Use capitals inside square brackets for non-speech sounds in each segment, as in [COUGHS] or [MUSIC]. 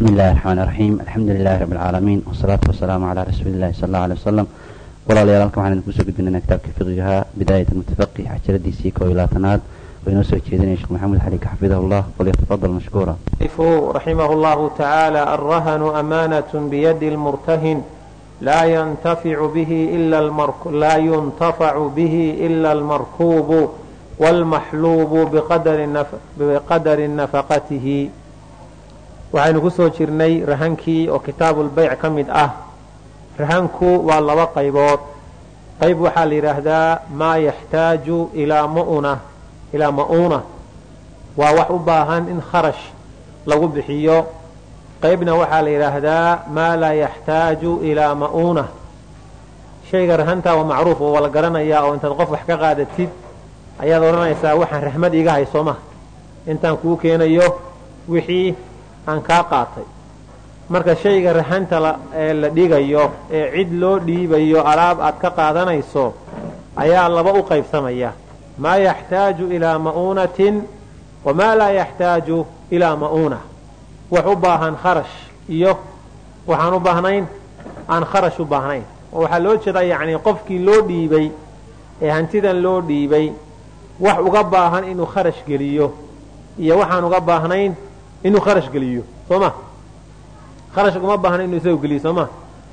بسم الله الرحمن الرحيم الحمد لله رب العالمين والصلاة والسلام على رسول الله صلى الله عليه وسلم walaalayaal halkan waxaan idinku soo gudbinaynaa kitaabka fiqigaha bidaayat almutafaqih casharadiisii koo iyo labaatanaad oo inoo soo jeedinaya sheekh maxamed xaliik xafidahu llah falyatafadal mashkuura رحمه الله تعالى الرهن أمانة بيد المرتهن لا ينتفع به إلا المرك... لا ينتفع به waxaynu ku soo jirnay rahankii oo kitaabulbayc ka mid ah. Rahanku waa laba qaybood. Qayb waxaa la yidhaahdaa maa yaxtaaju ilaa mauna. Ilaa ma'uuna waa wax u baahan in kharash lagu bixiyo. Qaybna waxaa la yidhaahdaa maa laa yaxtaaju ilaa ma'uuna shayga rahantaa waa macruuf oo waa la garanayaa oo intaad qof wax ka qaadatid ayaad odhanaysaa waxaan raxmad iiga hay soo maha intaan kuu keenayo wixii aan kaa qaatay. Marka shayga rahanta ee la dhigayo ee cid loo dhiibayo alaab aad ka qaadanayso ayaa laba u qaybsamaya. Maa yaxtaaju ilaa ma'uunatin wamaa laa yaxtaaju ilaa ma'uuna. Wax u baahan kharash iyo waxaan u baahnayn aan kharash u baahnayn. Oo waxaa loo jeedaa yacnii qofkii loo dhiibay ee hantidan loo dhiibay wax uga baahan inuu kharash geliyo iyo waxaan uga baahnayn inuu kharash geliyo soo ma kharash uma baahna inuu isagu geliyo soo ma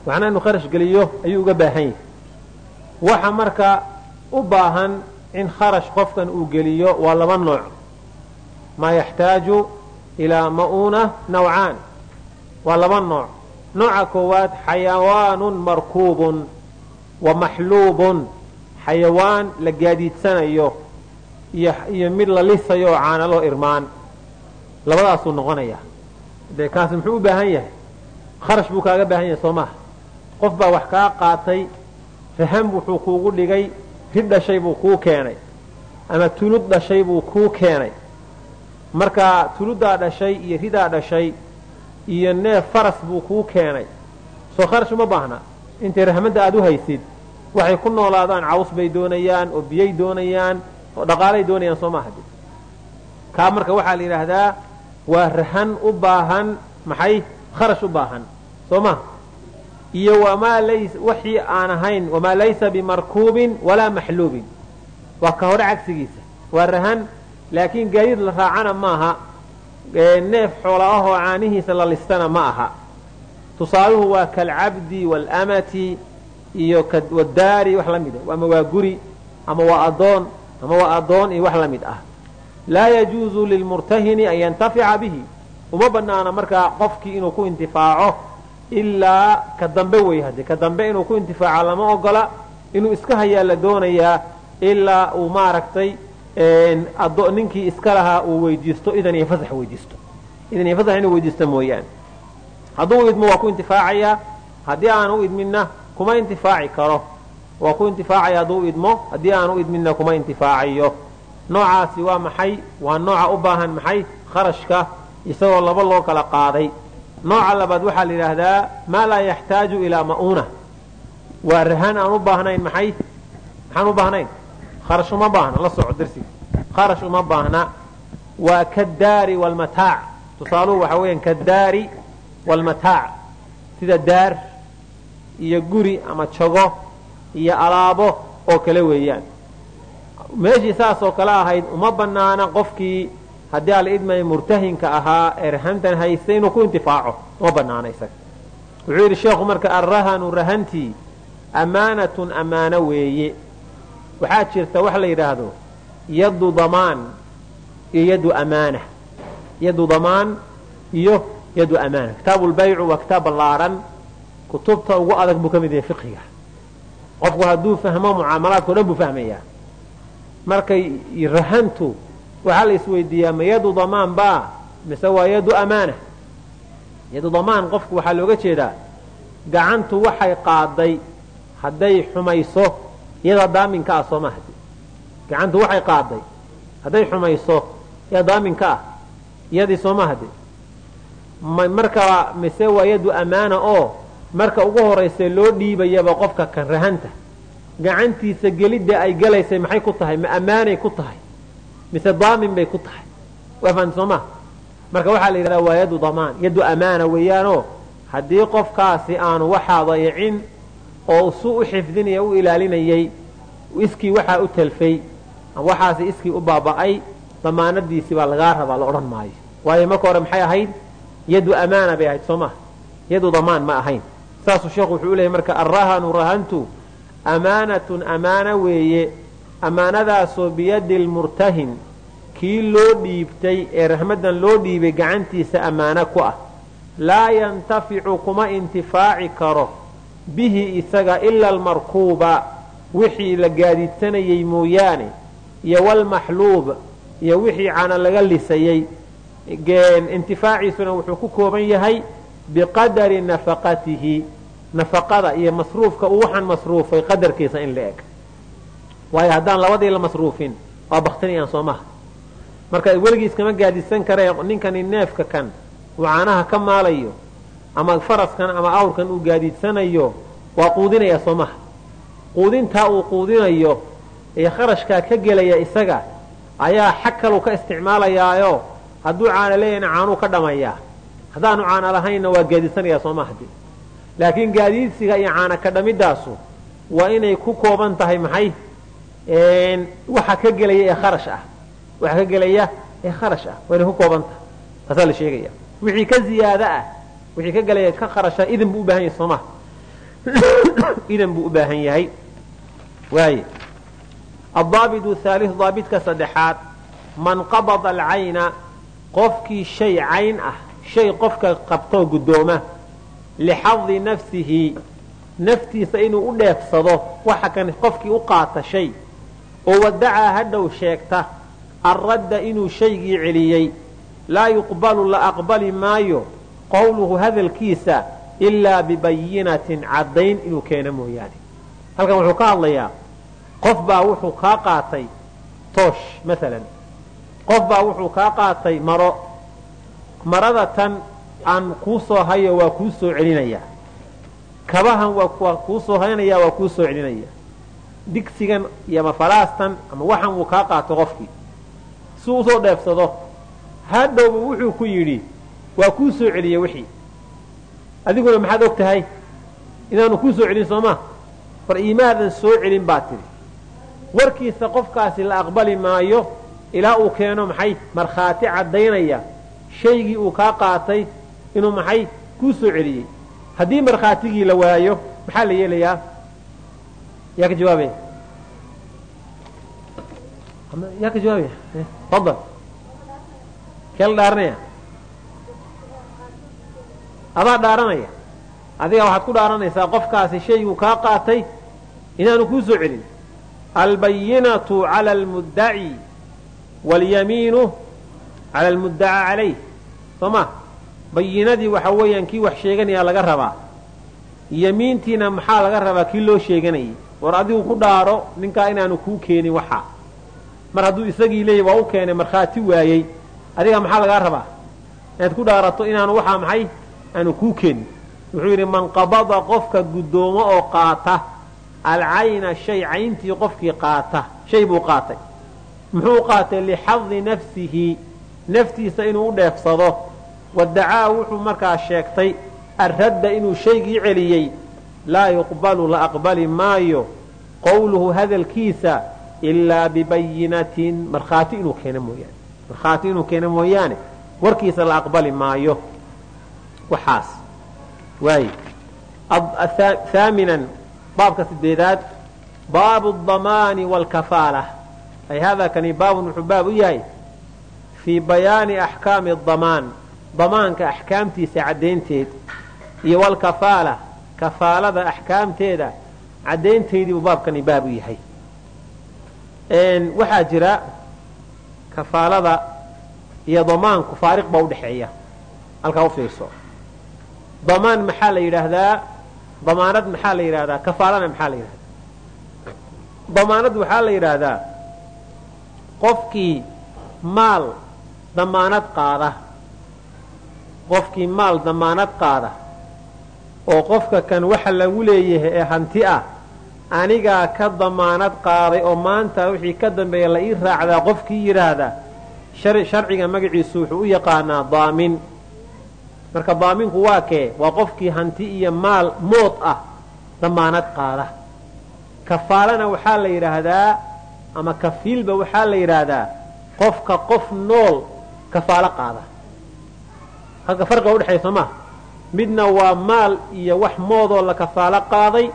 waxna inuu kharash geliyo ayuu uga baahan yahay. Waxa marka u baahan in kharash qofkan uu geliyo waa laba nooc. Maa yaxtaaju ilaa ma'uuna nawcaan. Waa laba nooc. Nooca koowaad xayawaanun markuubun wa maxluubun. Xayawaan la gaadiidsanayo iyo mid la lisayo oo caanaloo irmaan labadaasuu noqonaya. Dee kaasi muxuu u baahan yahay? Kharash buu kaaga baahan yahay soo maha qof baa wax kaa qaatay rahan wuxuu kuugu dhigay rid dhashay buu kuu keenay ama tulud dhashay buu kuu keenay. Marka tuluddaa dhashay iyo ridaa dhashay iyo neef faras buu kuu keenay. Soo kharash uma baahna. Intay rahmadda aad u haysid waxay ku noolaadaan caws bay doonayaan oo biyay doonayaan oo dhaqaalay doonayaan soo maaha kaa marka waxaa la yidhaahdaa waa rahan u baahan maxay? Kharash u baahan. Soo ma? Iyo waxii aan ahayn wamaa laysa bimarkuubin walaa maxluubin. Waa ka hore cagsigiisa. Waa rahan laakiin gaadiid la raacana maaha neef xoola ahoo caanihiisa la listana ma aha. Tusaaluhu waa kalcabdi waalamati iyo wadaari wax la mid ah. Ama waa guri ama waa adoon ama waa adoon iyo wax la ah laa yajuuzu lilmurtahini an yantafica bihi. Uma banaana markaa qofkii inuu ku intifaaco ilaa ka dambe wey hadde ka dambe inuu ku intifaaco lama ogola inuu iska hayaa doonayaa ilaa uu maaragtay ninkii iska lahaa uu weydiisto idan iyo fasax weydiisto. Idan iyo fasax inuu weydiisto mooyaane. Hadduu idmo waa ku intifaacayaa haddii aan u idminna kuma intifaaci karo. Waa ku intifaacaya hadduu idmo haddii aan u idminna kuma intifaacayo noocaasi waa maxay? Waa nooca u baahan maxay? Kharashka isagoo laba loo kala qaaday. Nooca labaad waxaa la yidhaahdaa maa laa yaxtaaju ilaa ma'uuna. Waa rahan aan u baahnayn maxay? Maxaan u baahnayn? Kharash uma baahna la soco darsiga kharash uma baahna. Waa kaddaari waalmataac tusaaluhu waxaa weeyaan kaddaari waalmataac sida daar iyo guri ama jago iyo alaabo oo kale weeyaan meeshii saas oo kale ahayd uma banaana qofkii haddii ala idmaya murtahinka ahaa ee rahantan haystay inuu ku intifaaco. Uma banaana isaga. Wuxuu yidhi sheekhu marka arrahanu rahantii amaanatun ammaano weeye. Waxaa jirta wax la yidhaahdo yaddu damaan iyo yaddu amaana yaddu damaan iyo yaddu amaana kitaabulbaycu waa kitaab ballaaran kutubta ugu adag buu ka mid yahay fiqiga qofku hadduu fahmo mucaamalaadka o dhan buu fahmayaa markay rahantu waxaa la isweydiiyaa ma yadu damaan baa mise waa yadu amaana? Yadu damaan qofku waxaa looga jeedaa gacantu waxay qaaday hadday xumayso iyadaa daaminka ah soo maha gacantu waxay qaaday hadday xumayso iyaa daaminka ah iyadii soo mahade marka mise waa yadu amaana oo marka ugu horaysa loo dhiibayaba qofka kan rahanta gacantiisa gelidda ay galaysay maxay ku tahay? Ma ammaanay ku tahay. Mise daamin bay ku tahay. Waa fahanti soo marka waxaa la yidhahdaa waa yadu damaan yadu amaana weeyaanoo haddii qofkaasi aanu waxaa dayicin oo su u xifdinaya u ilaalinayay iskii waxaa u talfay waxaasi iskii u baaba'ay damaanadiisii baa lagaa rabaa la odhan maayo. Waayo marka hore maxay ahayd? Yadu amaana bay ahayd soo maha yadu damaan ma ahayn. Saasuu sheekhu wuxuu u leeyay marka arrahanu rahantu amaanatun amaana weeye. Amaanadaasoo biyadi lmurtahin kii loo dhiibtay ee rahmadan loo dhiibay gacantiisa ammaano ku ah. Laa yantaficu kuma intifaaci karo. Bihi isaga ila almarkuuba. Wixii la gaadiidsanayey mooyaane. Iyo walmaxluub iyo wixii cana laga lisayey intifaaciisuna wuxuu ku kooban yahay biqadari nafaqatihi nafaqada iyo masruufka uu waxaan masruufay qadarkiisa in la eg. Waayo haddaan labadii la masruufin waa baktinayaan soo maha. Marka weligiis kama gaadisan karee ninkani neefka kan uu caanaha ka maalayo ama faraskan ama awrkan uu gaadiidsanayo waa quudinaya soo maha. Quudintaa uu quudinayo ee kharashkaa ka gelaya isaga ayaa xag kalu ka isticmaalayaayo. Hadduu caana leeyahna caanuu ka dhamayaa haddaanu caana lahaynna waa gaadiidsanaya soo maha de laakiin gaadiidsiga iyo caana ka dhamidaasu waa inay ku kooban tahay maxay? Waxa ka gelaya ee kharash ah. Waxa ka gelaya ee kharash ah. Waa inay ku kooban tahay. Taasaa la sheegaya. Wixii ka ziyaado ah wixii ka gelaya ka kharasha idan buu u baahan yahay soo maha [COUGHS] idan buu u baahan yahay. Waaye addaabidu thaaliu daabidka saddexaad man qabada alcayna qofkii shay cayn ah shay qofka qabtoo guddooma lixadi nafsihi naftiisa inuu u dheefsado waxa kan qofkii u qaata shay oo wadacaa hadhow sheegta alradda inuu shaygii celiyey laa yuqbalu la aqbali maayo qowluhu hadalkiisa ilaa bibayinatin caddayn inuu keeno mooyaane halkan wuxuu ka hadlayaa qof baa wuxuu kaa qaatay toosh maalan qof baa wuxuu kaa qaatay maro marada tan aan kuu soo hayo waa kuu soo celinaya. Kabahan waa kuu soo haynaya waa kuu soo celinaya. Digsigan iyo ama falaastan ama waxan uu kaa qaato qofkii si u soo dheefsado hadhowba wuxuu ku yidhi waa kuu soo celiyey wixii. Adiguna maxaad og tahay? Inaanu kuu soo celin soo ma? War iimaadan soo celin baa tidhi warkiisa qofkaasi la aqbali maayo ilaa uu keeno maxay markhaati caddaynaya shaygii uu kaa qaatay inuu maxay kuu soo celiyey. Haddii markhaatigii la waayo maxaa la yeelayaa? Yaa ka jawaabaya yaa ka jawaabaya fadal kee la dhaaranaya adaa dhaaranaya. Adiga waxaad ku dhaaranaysaa qofkaasi shayguu kaa qaatay inaanu kuu soo celin. Albayinatu cala almuddaci walyamiinu cala almuddaca calayh. Soo ma bayinadii waxa weeyaan kii wax sheeganayaa laga rabaa. Yamiintiina maxaa laga rabaa kii loo sheeganayay? War adigu ku dhaaro ninkaa inaanu kuu keenin waxaa mar hadduu isagii leeyay waa u keenay markhaati waayey. Adiga maxaa lagaa rabaa? Inaad ku dhaarato inaanu waxaa maxay? Aanu kuu keenin wuxuu yidhi man qabada qofka guddoomo oo qaata alcayna shay cayntii qofkii qaata. Shay buu qaatay. Muxuu qaatay lixadi nafsihi naftiisa inuu u dheefsado wadacaa wuxuu markaa sheegtay arradda inuu shaygii celiyey laa yuqbalu la aqbali maayo qowluhu hadalkiisa ilaa bibayinatin. Markhaati inuu keeno mooyaane. Markhaati inuu keeno mooyaane warkiisa la aqbali maayo. Waxaas. Waay. Haaminan baabka sideedaad baabu damaani waalkafaala ay hada kani baabun wuxuu baab u yahay fii bayaani axkaami damaan damaanka axkaamtiisa caddaynteed iyo walkafaala kafaalada axkaamteeda caddaynteydii buu baabkani baab u yahay. Waxaa jira kafaalada iyo damaanku faariq baa udhexeeya halkaa u fiirso. Damaan maxaa la yidhaahdaa? Damaanad maxaa la yidhahdaa kafaalana maxaa la yidhahdaa damaanad waxaa la yidhaahdaa qofkii maal damaanad qaada qofkii maal damaanad qaada oo qofka kan waxa lagu leeyahay ee hanti ah anigaa ka damaanad qaaday oo maanta wixii ka dambeeya la ii raacdaa qofkii yidhaahda sharciga magaciisu wuxuu u yaqaanaa daamin. Marka daaminku waa kee? Waa qofkii hanti iyo maal mood ah damaanad qaada. Kafaalana waxaa la yidhaahdaa ama kafiilba waxaa la yidhaahdaa qofka qof nool kafaalo qaada halka farqiga udhexeeya soo maa midna waa maal iyo wax moodoo la kafaalo qaaday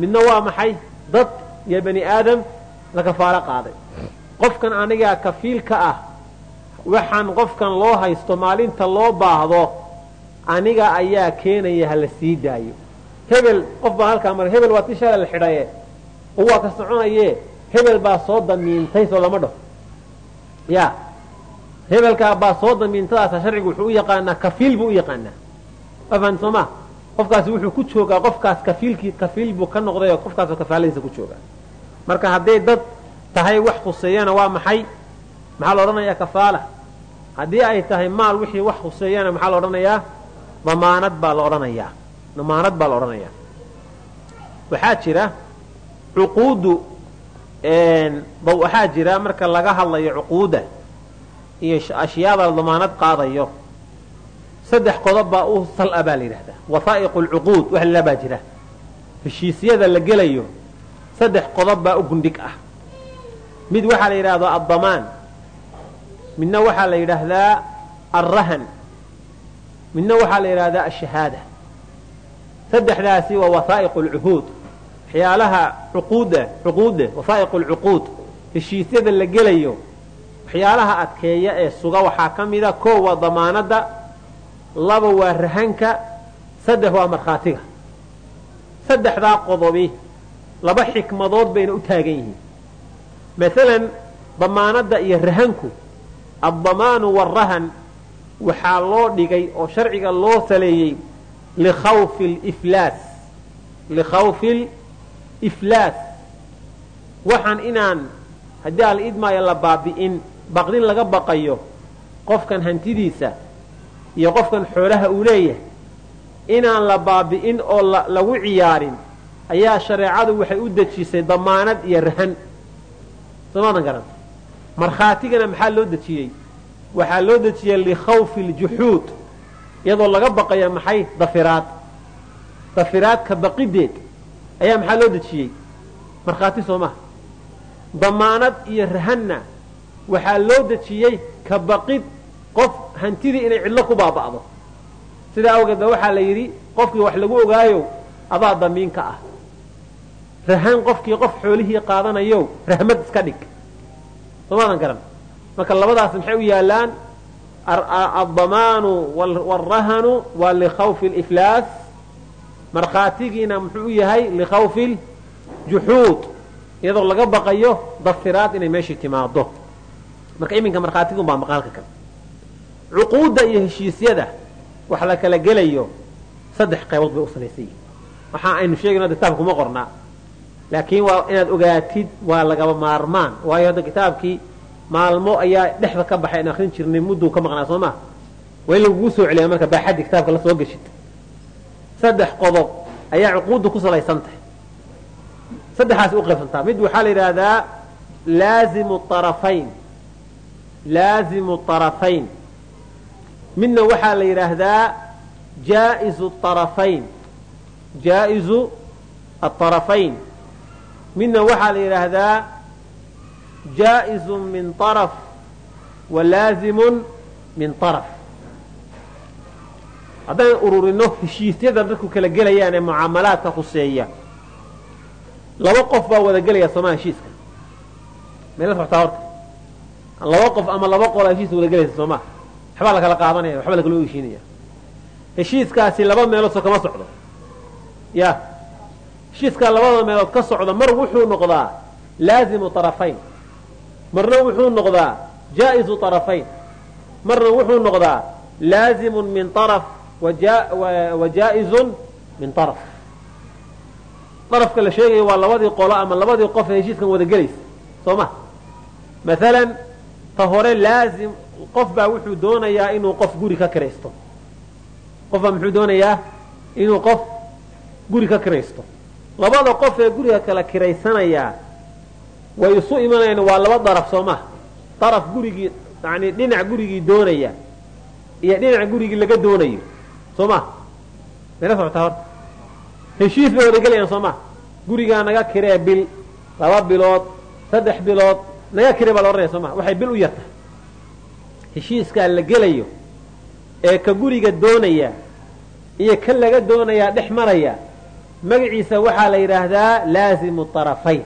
midna waa maxay? Dad iyo bani aadam la kafaalo qaaday. Qofkan anigaa kafiilka ah waxaan qofkan loo haysto maalinta loo baahdo aniga ayaa keenaya hala sii daayo. Hebel qof baa halkaa mara hebel waa ti shala la xidhaye oo waa ka soconaye hebel baa soo damiintay soo lama dhaho ya hebelkaa baa soo damiintadaasa sharcigu wuxuu u yaqaanaa kafiil buu u yaqaanaa. Afan soo ma qofkaasi wuxuu ku joogaa qofkaas kafiilkii kafiil buu ka noqday oo qofkaasoo kafaaladiisa ku joogaa. Marka hadday dad tahay wax khuseeyana waa maxay? Maxaa la odhanayaa kafaala? Haddii ay tahay maal wixii wax khuseeyana maxaa la odhanayaa? Damaanad baa la odhanayaa. Damaanad baa la odhanayaa. Waxaa jira cuquuddu waxaa jira marka laga hadlayo cuquudda iyo ashyaada la damaanad qaadayo saddex qodob baa u sal-a baa la yidhahdaa wasaa'iqu lcuquud wax lala baa jira. Heshiisyada la gelayo saddex qodob baa u gundhig ah. Mid waxaa la yidhahdaa addamaan. Midna waxaa la yidhaahdaa alrahan midna waxaa la yidhahdaa ashahaada saddexdaasi waa wasaa'iqu lcuhuud waxyaalaha cuquudda wasaa'iqu lcuquud heshiisyada la gelayo waxyaalaha adkeeya ee suga waxaa ka mida koo waa damaanadda laba waa rahanka saddex waa markhaatiga. Saddexdaa qodobi laba xikmadood bayna u taagan yihiin. Maalan damaanadda iyo rahanku addamaanu warahan waxaa loo dhigay oo sharciga loo saleeyey likhawfi liflaas waxaan inaan haddii al idmaayo la baabi'in baqdin laga baqayo qofkan hantidiisa iyo qofkan xoolaha uu leeyahay inaan la baabi'in oo lagu ciyaarin ayaa shareecadu waxay u dejisay damaanad iyo rahan. Soomaadan garan markhaatigana maxaa loo dejiyey? Waxaa loo dejiyey likhawfi ljuxuud iyadoo laga baqaya maxay? Dafiraad. Dafiraadka baqideed ayaa maxaa loo dejiyey? Markhaati soo maha damaanad iyo rahanna waxaa loo dejiyey ka baqid qof hantidii inay cidlo ku baaba'do. Sidaa awgeed ba waxaa la yidhi qofkii wax lagu ogaayo adaa damiinka ah. Rahan qofkii qof xoolihii qaadanayo rahmad iska dhig. Soomaadan garan marka labadaas maxay u yaalaan? Addamaanu waalrahanu waa likhawfi liflaas markhaatigiina muxuu u yahay likhawfi ljuxuud iyadoo laga baqayo dafiraad inay meeshii timaado marka iminka markhaatigun baa maqaalka kale. Cuquudda iyo heshiisyada wax la kala gelayo saddex qaybood bay u salaysan yihiin waxa aynu sheegayno kitaabka kuma qornaa laakiin waa inaad ogaatid waa lagaba maarmaan. Waayo hadda kitaabkii maalmo ayaa dhexda ka baxay an akrin jirnay mudduu ka maqnaa soo maa waa in lagugu soo celiya marka baaxaddii kitaabka la soo geshid. Saddex qodob ayaa cuquudda ku salaysan tahay. Saddexaas u qaybsantaa mid waxaa la yidhaahdaa laazimu arafayn laazimu arafayn midna waxaa la yidhaahdaa jaa'izu arafayn jaa'izu aarafayn midna waxaa la yidhaahdaa jaa'izu min طaraf wa laazimun min طaraf haddaan ururino heshiisyada dadku kala gelayaan ee mucaamalaadka khuseeya laba qof baa wada gelaya sooma heshiiska. Meela socotaa horta laba qof ama laba qola heshiiska wada gelaysa sooma waxbaa lakala qaadanaya waxba lakala heshiinaya heshiiskaasi laba meelood soo kama socdo ya heshiiskaa labada meelood ka socda mar wuxuu noqdaa laazimu طarafayn marna wuxuu noqdaa jaa'izu طarafayn marna wuxuu noqdaa laazimun min طaraf wa jaa'izun min طaraf darafka la sheegayo waa labadii qolo ama labadii qof ee heshiiskan wada gelaysa soo ma maalan ta hore laazim qof baa wuxuu doonayaa inuu qof guri ka kiraysto qof baa muxuu doonayaa inuu qof guri ka kiraysto labada qof ee guriga kala kiraysanayaa way isu imanayaan waa laba daraf soo maha daraf gurigii yani dhinac gurigii doonaya iyo dhinac gurigii laga doonayo. Soo ma mayla socotaa horta heshiis bay wadagelayaan soo ma gurigaa naga kiree bil laba bilood saddex bilood naga kire baa la odhanaya soo ma waxay bil u yartahay. Heshiiskaa la gelayo ee ka guriga doonaya iyo ka laga doonayaa dhex maraya magaciisa waxaa la yidhaahdaa laazimu طarafayn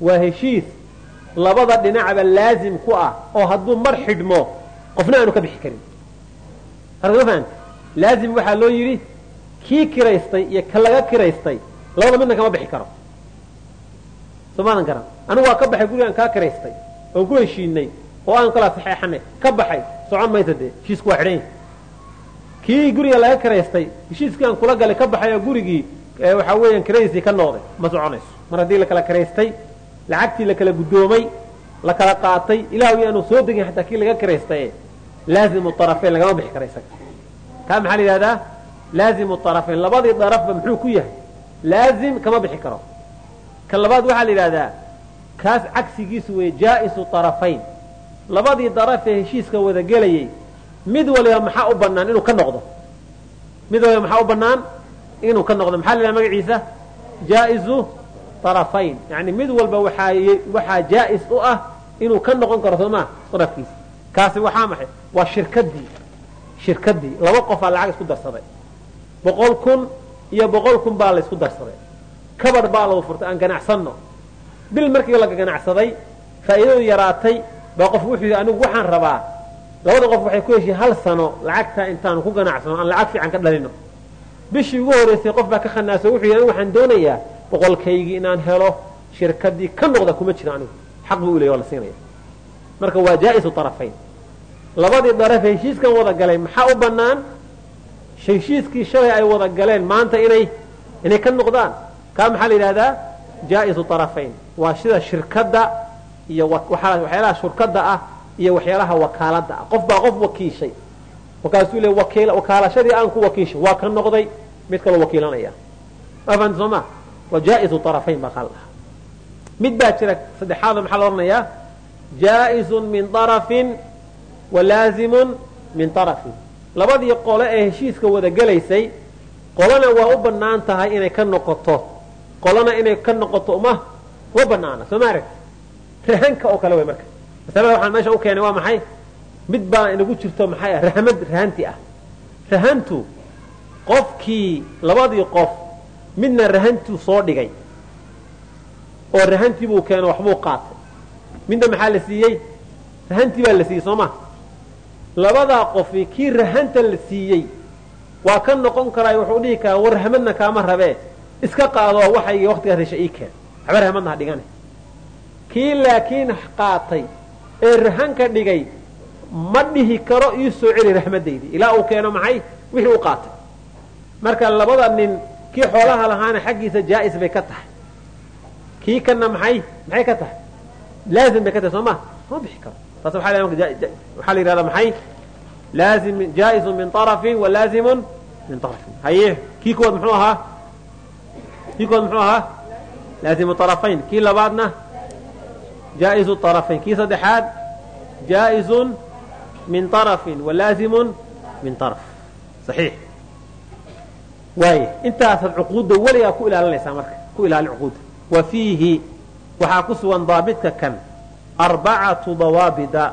waa heshiis labada dhinacba laazim ku ah oo hadduu mar xidhmo qofna aanu ka bixi karin. Harma fahamte laazim waxaa loo yidhi kii kiraystay iyo ka laga kiraystay labada midna kama bixi karo soo maadan garan. Anigu waa ka baxay gurigaan kaa kiraystay oon ku heshiinay oo aan kala saxeexanay ka baxay socon maysa dee heshiisku waa xidhan kii guriga laga kiraystay heshiiskii aan kula galay ka baxay oo gurigii waxaa weeyaan kiradiisii ka noqday. Ma soconayso. Mar haddii la kala kiraystay lacagtii la kala guddoomay la kala qaatay ilaahu yaanu soo degin xataa kii laga kiraystaye laazimu طarafayn lagama bixi kara isaga. Kaa maxaa la yidhahdaa laazimu طarafayn labadii darafba muxuu ku yahay? Laazim kama bixi karo ka labaad waxaa la yidhahdaa kaas cagsigiisu wey jaa'isu طarafayn labadii daraf ee heshiiska wada gelayay mid waliba maxaa u banaan inuu ka noqdo? Mid waliba maxaa u banaan inuu ka noqdo? Maxaa la yidhaha magaciisa? Jaa'izu طarafayn yani mid walba waxaa jaa'is u ah inuu ka noqon karo soo maa darafkiisa kaasi waxaa maxay? Waa shirkadii shirkadii laba qofaa lacag isku darsaday. Boqol kun iyo boqol kun baa la isku darsaday kabar baa lagu furtay aan ganacsanno. Bil markii la ganacsaday faa'iidadu yaraatay baa qof wuxuu yidhi anigu waxaan rabaa labada qof waxay ku heshiin hal sano lacagtaa intaanu ku ganacsano aan lacag fiican ka dhalino. Bishii ugu horeysay qof baa ka khanaaso wuxuu yidhi anigu waxaan doonayaa boqolkaygii inaan helo shirkadii ka noqda kuma jiro anigu. Xaq buu u leeyay waa la siinaya marka waa jaa'isu طarafayn labadii daraf heshiiskan wada galay maxaa u banaan heshiiskii shalay ay wada galeen maanta inay inay ka noqdaan ka maxaa la yidhahdaa? Jaa-izu waa sida shirkada iyo waxyaalaha shurkada ah iyo waxyaalaha wakaalada ah. Qof baa qof wakiishay. Markaasuu le wakaalashadii aan ku wakiishay waa ka noqday mid kaloo wakiilanaya. Afaanta soo ma? Waa jaa-izu baa qaal. Dhaha mid baa jira saddexaada maxaa la odhanayaa jaa-izun min arafin walaazimun min arafin labadii qole ee heshiiska wada gelaysay qolana waa u bannaan tahay inay ka noqoto qolana inay ka noqoto uma uma banaana soo ma aragti rahanka oo kale way marka. Masalada waxaan meesha u keenay waa maxay? Mid baa inagu jirto maxay ah? Rahamad rahanti ah. Rahantu qofkii labadii qof midna rahantuu soo dhigay. Oo rahantii buu keeno waxbuu qaatay. Midna maxaa la siiyey? Rahantii baa la siiyey soo ma? Labadaa qofi kii rahanta la siiyey waa ka noqon karaa wuxuu dhihi karaa war rahamadna kaama rabee iska qaadoo waxay waqtigaas hesha ii keen. Waxba rahamadna ha dhigane. Kii laakiin qaatay ee rahanka dhigay ma dhihi karo ii soo celi rahmadaydii ilaa uu keeno maxay? Wixii u qaatay. Marka labada nin kii xoolaha lahaana xaggiisa jaa'is bay ka tahay. Kii kana maxay? Maxay ka tahay? Laazim bay ka tahay soo ma ma bixi karo. Taas waxaa la yidhahdaa maxay? Laazim jaa'isun min طarafin wa laazimun min طarafin haye kii kood muxuu ahaa kii kood muxuu ahaa laazimu طarafayn kii labaadna jaa'izu طarafayn kii saddexaad jaa'isun min طarafin wa laazimun min طaraf saxiix waaye intaasaad cuquudda weligaa ku ilaalinaysaa marka ku ilaali cuquudda wa fiihi waxaa ku sugan daabidka kan arbacatu dawaabida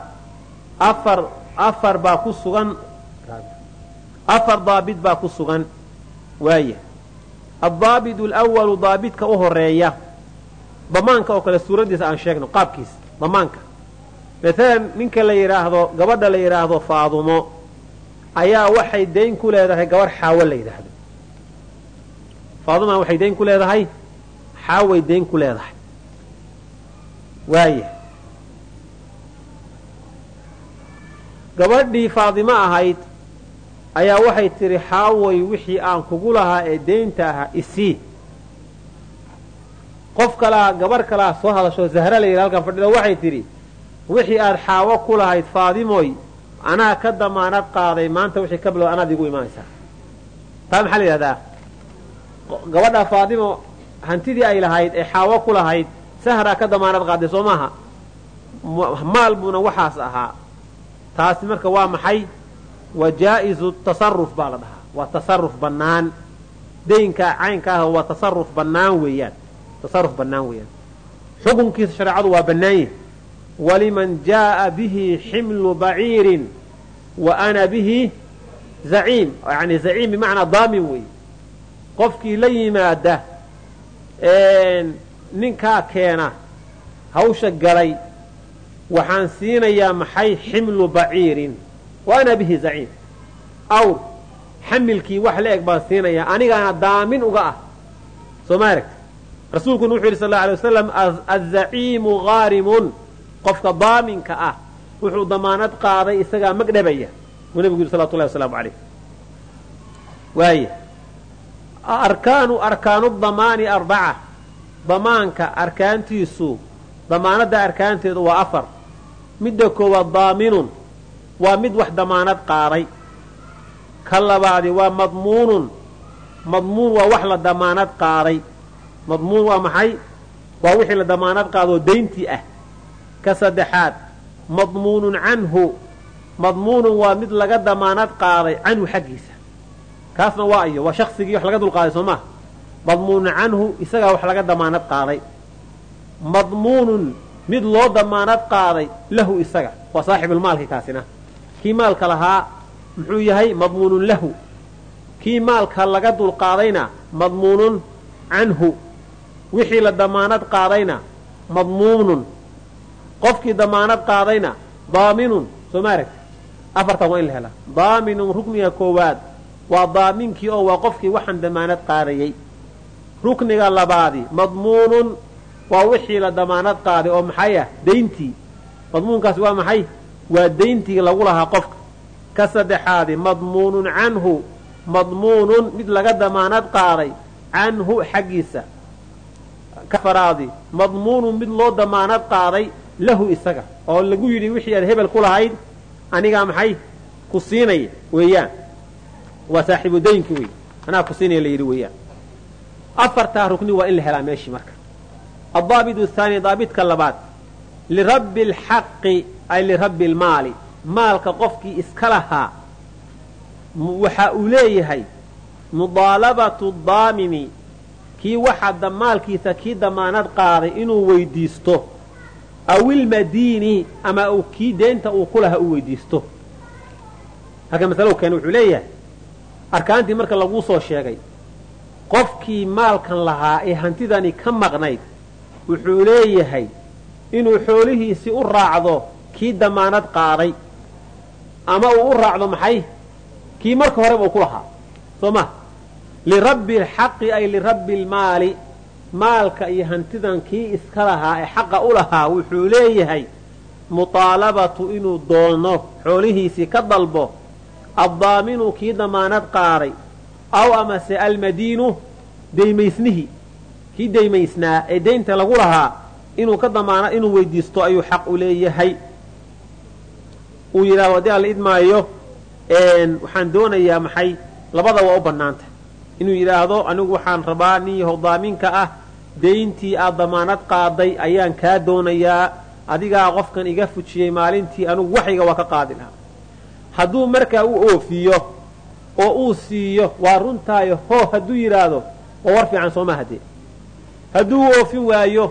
afar afar baa ku sugan afar daabid baa ku sugan waaya addaabid alwalu daabidka u horreeya damaanka oo kale suuraddiisa aan sheegno qaabkiisa damaanka maalan ninka la yidhaahdo gabadha la yidhaahdo faadumo ayaa waxay dayn ku leedahay gabarh xaawo la yidhaahdo faaduma waxay dayn ku leedahay xaaway dayn ku leedahay. Waaya gabadhii faadimo ahayd ayaa waxay tidhi xaaway wixii aan kugu lahaa ee deynta ahaa isii qof kalaa gabarh kalaa soo hadasho zahra la yidhi halkan fadhida waxay tidhi wixii aad xaawo ku lahayd faadimoy anaa ka damaanad qaaday maanta wixii ka bilow anaad igu imaanaysaa. Taa maxaa la yidhahdaa? Gabadha faadimo hantidii ay lahayd ee xaawo ku lahayd sahraa ka damaanad qaaday soo maaha? Maal buuna waxaas ahaa. Taasi marka waa maxay wa jaa'izu tasaruf baa la dhahaa. Waa tasaruf bannaan. Daynka caynka ah waa tasaruf bannaan weeyaan. Tasaruf bannaan weeyaan. Xukunkiisa shareecadu waa bannaan yahay waliman jaa'a bihi ximlu baciirin wa ana bihi zaciim. Yani zaciim bimacnaa daamin weeye. Qofkii la yimaada ninkaa keena hawsha galay waxaan siinayaa maxay ximlu baciirin wa ana bihi zaciim awr xamilkii wax la eg baan siinayaa anigaana daamin uga ah. Soo ma aragti rasuulkuna wuxu yidhi sal alay wasalam azaciimu haarimun qofka daaminka ah wuxuu damaanad qaaday isagaa magdhabaya. Buu nebigu yidhi salawatu llahi wasalaamu alayh waaya arkaanu arkaanu damaani arbaca. Damaanka arkaantiisu damaanadda arkaanteedu waa afar. Midda koowaad daaminun waa mid wax damaanad qaaday ka labaadi waa madmuunun. Madmuun waa wax la damaanad qaaday madmuun waa maxay? Waa wixii la damaanad qaadoo dayntii ah. Ka saddexaad madmuunun canhu. Madmuunun waa mid laga damaanad qaaday canhu xaggiisa. Kaasna waa iyo waa shaksigii wax laga dulqaaday soo maa madmuunun canhu isagaa wax laga damaanad qaaday. Madmuunun mid loo damaanad qaaday lahu isaga waa saaxibulmaalki kaasina kii maalka lahaa muxuu yahay madmuunun lahu. Kii maalka laga dulqaadayna madmuunun canhu. Wixii la damaanad qaadayna madmuunun. Qofkii damaanad qaadayna daaminun. Soo ma aragti afartan waa in la helaa. Daaminun rukniga koowaad waa daaminkii oo waa qofkii waxaan damaanad qaadayey rukniga labaadi madmuunun waa wixii la damaanad qaaday oo maxay ah? Dayntii. Madmuunkaasi waa maxay waa dayntii lagu lahaa qofka. Ka saddexaadi madmuunun canhu. Madmuunun mid laga damaanad qaaday canhu xaggiisa. Ka faraadi madmuunun mid loo damaanad qaaday lahu isaga oo lagu yidhi wixii aad hebel ku lahayd anigaa maxay ku siinaya weeyaan. Waa saaxiibu daynki wey anaa ku siinaya la yidhi weeyaan. Afartaa rukni waa in la helaa meeshii marka. Addaabit athaani daabidka labaad. Lirabbi alxaqi ay lirabbi almaali maalka qofkii iska lahaa waxa uu leeyahay mudaalabatu daamini kii waxaa maalkiisa kii damaanad qaaday inuu weydiisto. Aw ilmadiini ama kii deynta uu ku lahaa uu weydiisto. Halka masalow keene wuxuu leeyahay arkaantii marka laguu soo sheegay qofkii maalkan lahaa ee hantidani ka maqnayd wuxuu leeyahay inuu xoolihiisii u raacdo kii damaanad qaaday ama uu u raacdo maxay? Kii marka horeba uu ku lahaa. Soo ma? Lirabbi alxaqi ay lirabbi almaali maalka iyo hantidan kii iska lahaa ee xaqa u lahaa wuxuu leeyahay mutaalabatu inuu doono xoolihiisii ka dalbo addaaminu kii damaanad qaaday aw amase almadiinu daymaysnihii. Kii daymaysnaa ee deynta lagu lahaa inuu ka damaana inuu weydiisto ayuu xaq u leeyahay uu yidhahdo haddii alla idmaayo waxaan doonayaa maxay? Labada waa u bannaanta. Inuu yidhaahdo anigu waxaan rabaa nin yahow daaminka ah dayntii aad damaanad qaaday ayaan kaa doonayaa. Adigaa qofkan iga fujiyey maalintii anigu waxayga waa ka qaadi lahaa. Hadduu markaa u oofiyo oo uu siiyo waa runtaayo hoo hadduu yidhaahdo waa war fiican sooma haddee. Hadduu u oofin waayo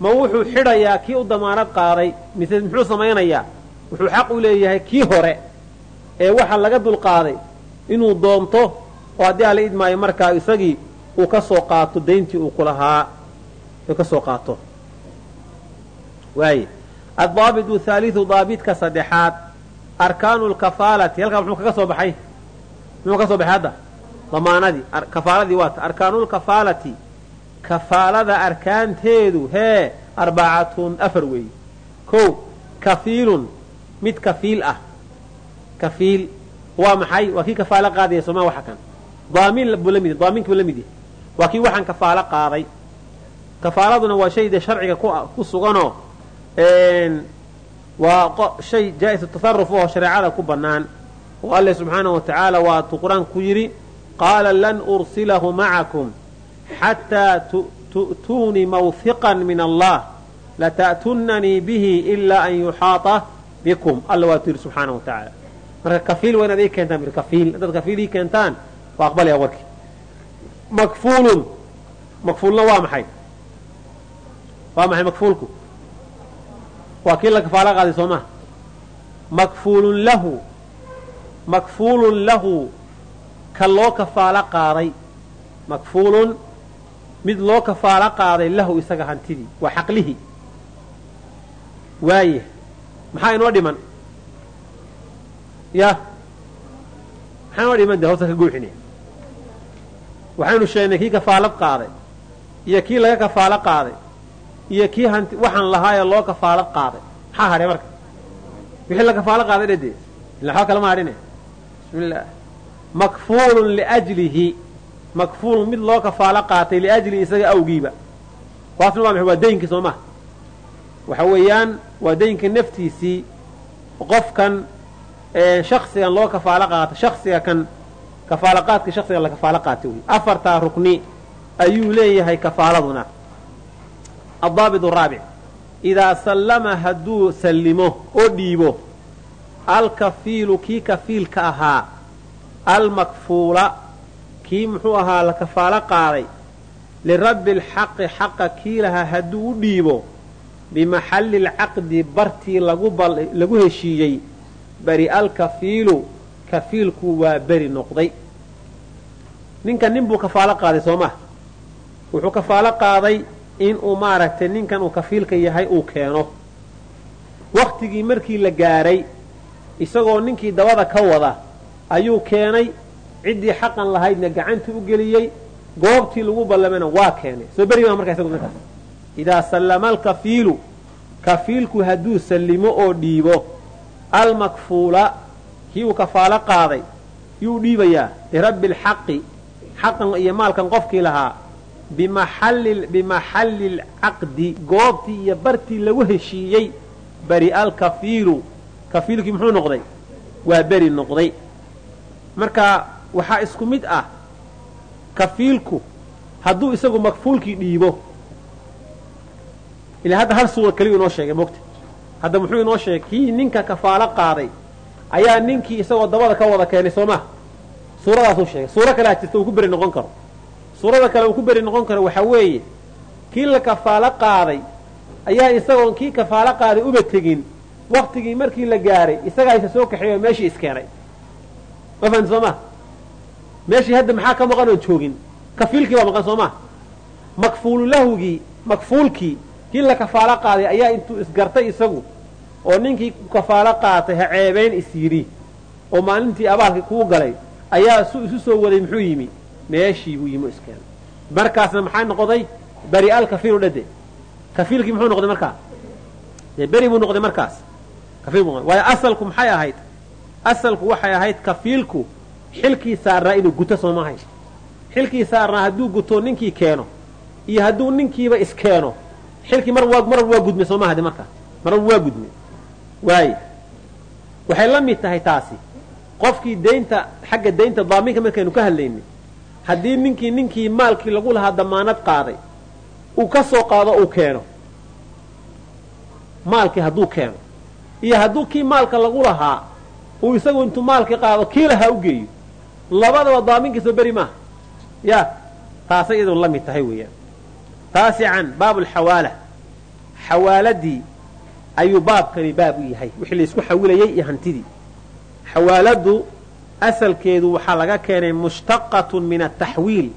ma wuxuu xidhayaa kii u damaanad qaaday mise muxuu samaynayaa wuxuu xaq u leeyahay kii hore ee waxa laga dulqaaday inuu doonto oo haddii ala idmaayo markaa isagii uu ka soo qaato dayntii uu ku lahaa uu ka soo qaato. Waaye addaabitu thaalithu daabidka saddexaad arkaanu lkafaalati halkaa muxuu kaga soo baxay? Muxuu ka soo baxay hadda? Damaanadii kafaaladii waata arkaanulkafaalati kafaalada arkaanteedu hee arbacatun afar weeye. Kow kafiilun mid kafiil ah. Kafiil waa maxay? Waa kii kafaalo qaadaya sooma waxa kan. Daamin buu la mid daaminki buu la waa kii waxaan kafaalo qaaday. Kafaaladuna waa shay dee sharciga ku suganoo waa shay jaa-isu tasaruf oo shareecada ku bannaan. Oo alle subxaanahu wa tacaala waatuu qur'aanku ku yidhi qaala lan ursilahu macakum xataa tu'tuunii mawhiqan min allah. Lata'tunanii bihi ilaa an yuxaata bikum alla waa tiri subxaana wa tacaala. Marka kafiil waa inaad keentaan kafiil haddaad kafiil ii keentaan waa aqbalaya warkii makfuulun makfuulna waa maxay? Waa maxay makfuulku? Waa kii la kafaalo qaaday soo maha makfuulun lahu makfuulun lahu ka loo kafaalo qaaday. Makfuulun mid loo kafaalo qaaday lahu isaga hantidii waa xaqlihii. Waaye maxaa inoo dhiman? Ya. Maxaa inoo dhiman? De hoosta ka guuxinaya waxaynu sheegnay kii kafaalad qaaday iyo kii laga kafaalo qaaday iyo kii hanti waxaan lahaayee loo kafaalad qaaday. Maxaa hadhay marka? Wixii la kafaalo qaaday dhede ila waxba kalama hadhine bismi illah makfuulun liajlihi. Makfuulun mid loo kafaalo qaatay liajlihi isaga awgiiba. Waasna waa maxay? Waa daynkii soo maha waxa weeyaan waa daynka naftiisii qofkan shaksigan loo kafaalo qaato shaksiga kan kafaalo qaadka shaksiga la kafaalo qaatay wey afartaa rukni ayuu leeyahay kafaaladuna. Addaabit araabic idaa sallama hadduu sallimo oo dhiibo alkafiilu kii kafiilka ahaa almakfuula kii muxuu ahaa la kafaalo qaaday lirabbi alxaqi xaqa kii lahaa hadduu u dhiibo bimaxalli alcaqdi bartii lagu heshiiyey beri alkafiilu kafiilku waa beri noqday ninka nin buu kafaalo qaaday soo maha wuxuu kafaalo qaaday inuu maaragtay ninkan uu kafiilka yahay uu keeno waktigii markii la gaaray isagoo ninkii dabada ka wada ayuu keenay ciddii xaqan lahaydna gacantii u geliyey goobtii lagu ballamana waa keenay soo beri maa marka isagu ninkaas idaa sallama alkafiilu kafiilku hadduu sallimo oo dhiibo almakfuula kii uu kafaalo qaaday yuu dhiibayaa lirabbi alxaqi xaqan iyo maalkan qofkii lahaa bimaxalli alcaqdi goobtii iyo bartii lagu heshiiyey beri alkafiilu kafiilkii muxuu noqday waa beri noqday marka waxaa isku mid ah kafiilku hadduu isagu makfuulkii dhiibo ila hadda hal suura keliyu inoo sheegay mogta hadda muxuu inoo sheegay kii ninka kafaalo qaaday ayaa ninkii isagoo dabada ka wada keenay soo maha suuradaasuu sheegay. Suuro kalea jirta uu ku beri noqon karo. Suurada kale uu ku beri noqon karo waxaa weeye kii la kafaalo qaaday ayaa isagoon kii kafaalo qaaday uba tegin. Waktigii markii la gaaray isagaa isa soo kaxeeyo meeshii iskeenay. Ma fahamti soo maha meeshii hadda maxaa ka maqan oon joogin? Kafiilkii baa maqan soo maha makfuululahugii makfuulkii kii la kafaalo qaaday ayaa intuu isgartay isagu oo ninkii kafaalo qaatay ha ceebeyn is yidhi oo maalintii abaalkii kuu galay ayaa su isu soo waday muxuu yimi? Meeshii buu yimi o iskeenay. Markaasna maxaa noqday? Beri al kafiilu dhade kafiilkii muxuu noqday markaa? Beri buu noqday markaas. Waayo asalku maxay ahayd? Asalku waxay ahayd kafiilku xilkii saarnaa inuu guto soomahay xilkii saarnaa hadduu guto ninkii keeno iyo hadduu ninkiiba iskeeno xilkii mar waa marwar waa gudmay sooma hade markaa marwar waa gudmay. Waaye waxay la mid tahay taasi. Qofkii daynta xagga daynta daaminka markaynu ka hadlaynay haddii ninkii ninkii maalkii lagu lahaa damaanad qaaday uu ka soo qaado uu keeno. Maalkii hadduu keeno. Iyo hadduu kii maalka lagu lahaa uu isagu intuu maalkii qaado kii lahaa u geeyo. Labadaba daaminkiisoo beri maaha. Ya taasay iyadu la mid tahay weeyaan taasican baabu alxawaala xawaaladii ayuu baabkani baab u yahay. Wixii laysku xawilayay iyo hantidii. Xawaaladu asalkeedu waxaa laga keenay mushtaqatun min ataxwiil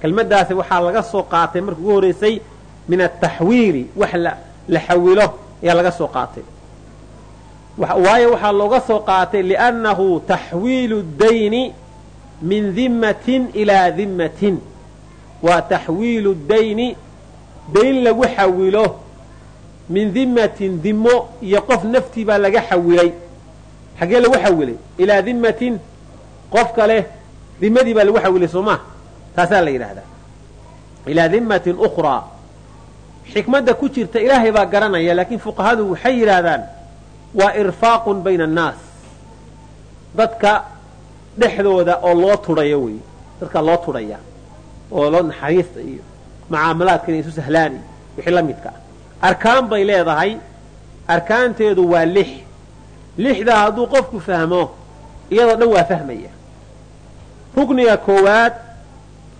kelmaddaasi waxaa laga soo qaatay markii ugu horreysay min ataxwiili wax la xawilo ayaa laga soo qaatay. Waayo waxaa looga soo qaatay liannahu taxwiilu dayni min dimmatin ilaa dimmatin waa taxwiilu dayni dayn lagu xawilo min dimmatin dimo iyo qof naftii baa laga xawilay. Xaggee lagu xawilay? Ilaa dimmatin qof kale dimadii baa lagu xawilay soo maa taasaa la yidhaahdaa. Ilaa dimmatin ukhraa. Xikmadda ku jirta ilaahay baa garanaya laakiin fuqahadu waxay yidhaahdaan waa irfaaqun bayna annaas. Dadka dhexdooda oo loo tudhayo wey dadka loo tudhaya oo loo naxariista iyo mucaamalaadka inay isu sahlaan iyo wixii la midka ah. Arkaan bay leedahay arkaanteedu waa lix. Lixdaa hadduu qofku fahmo iyadoo dhan waa fahmaya. Rukniga koowaad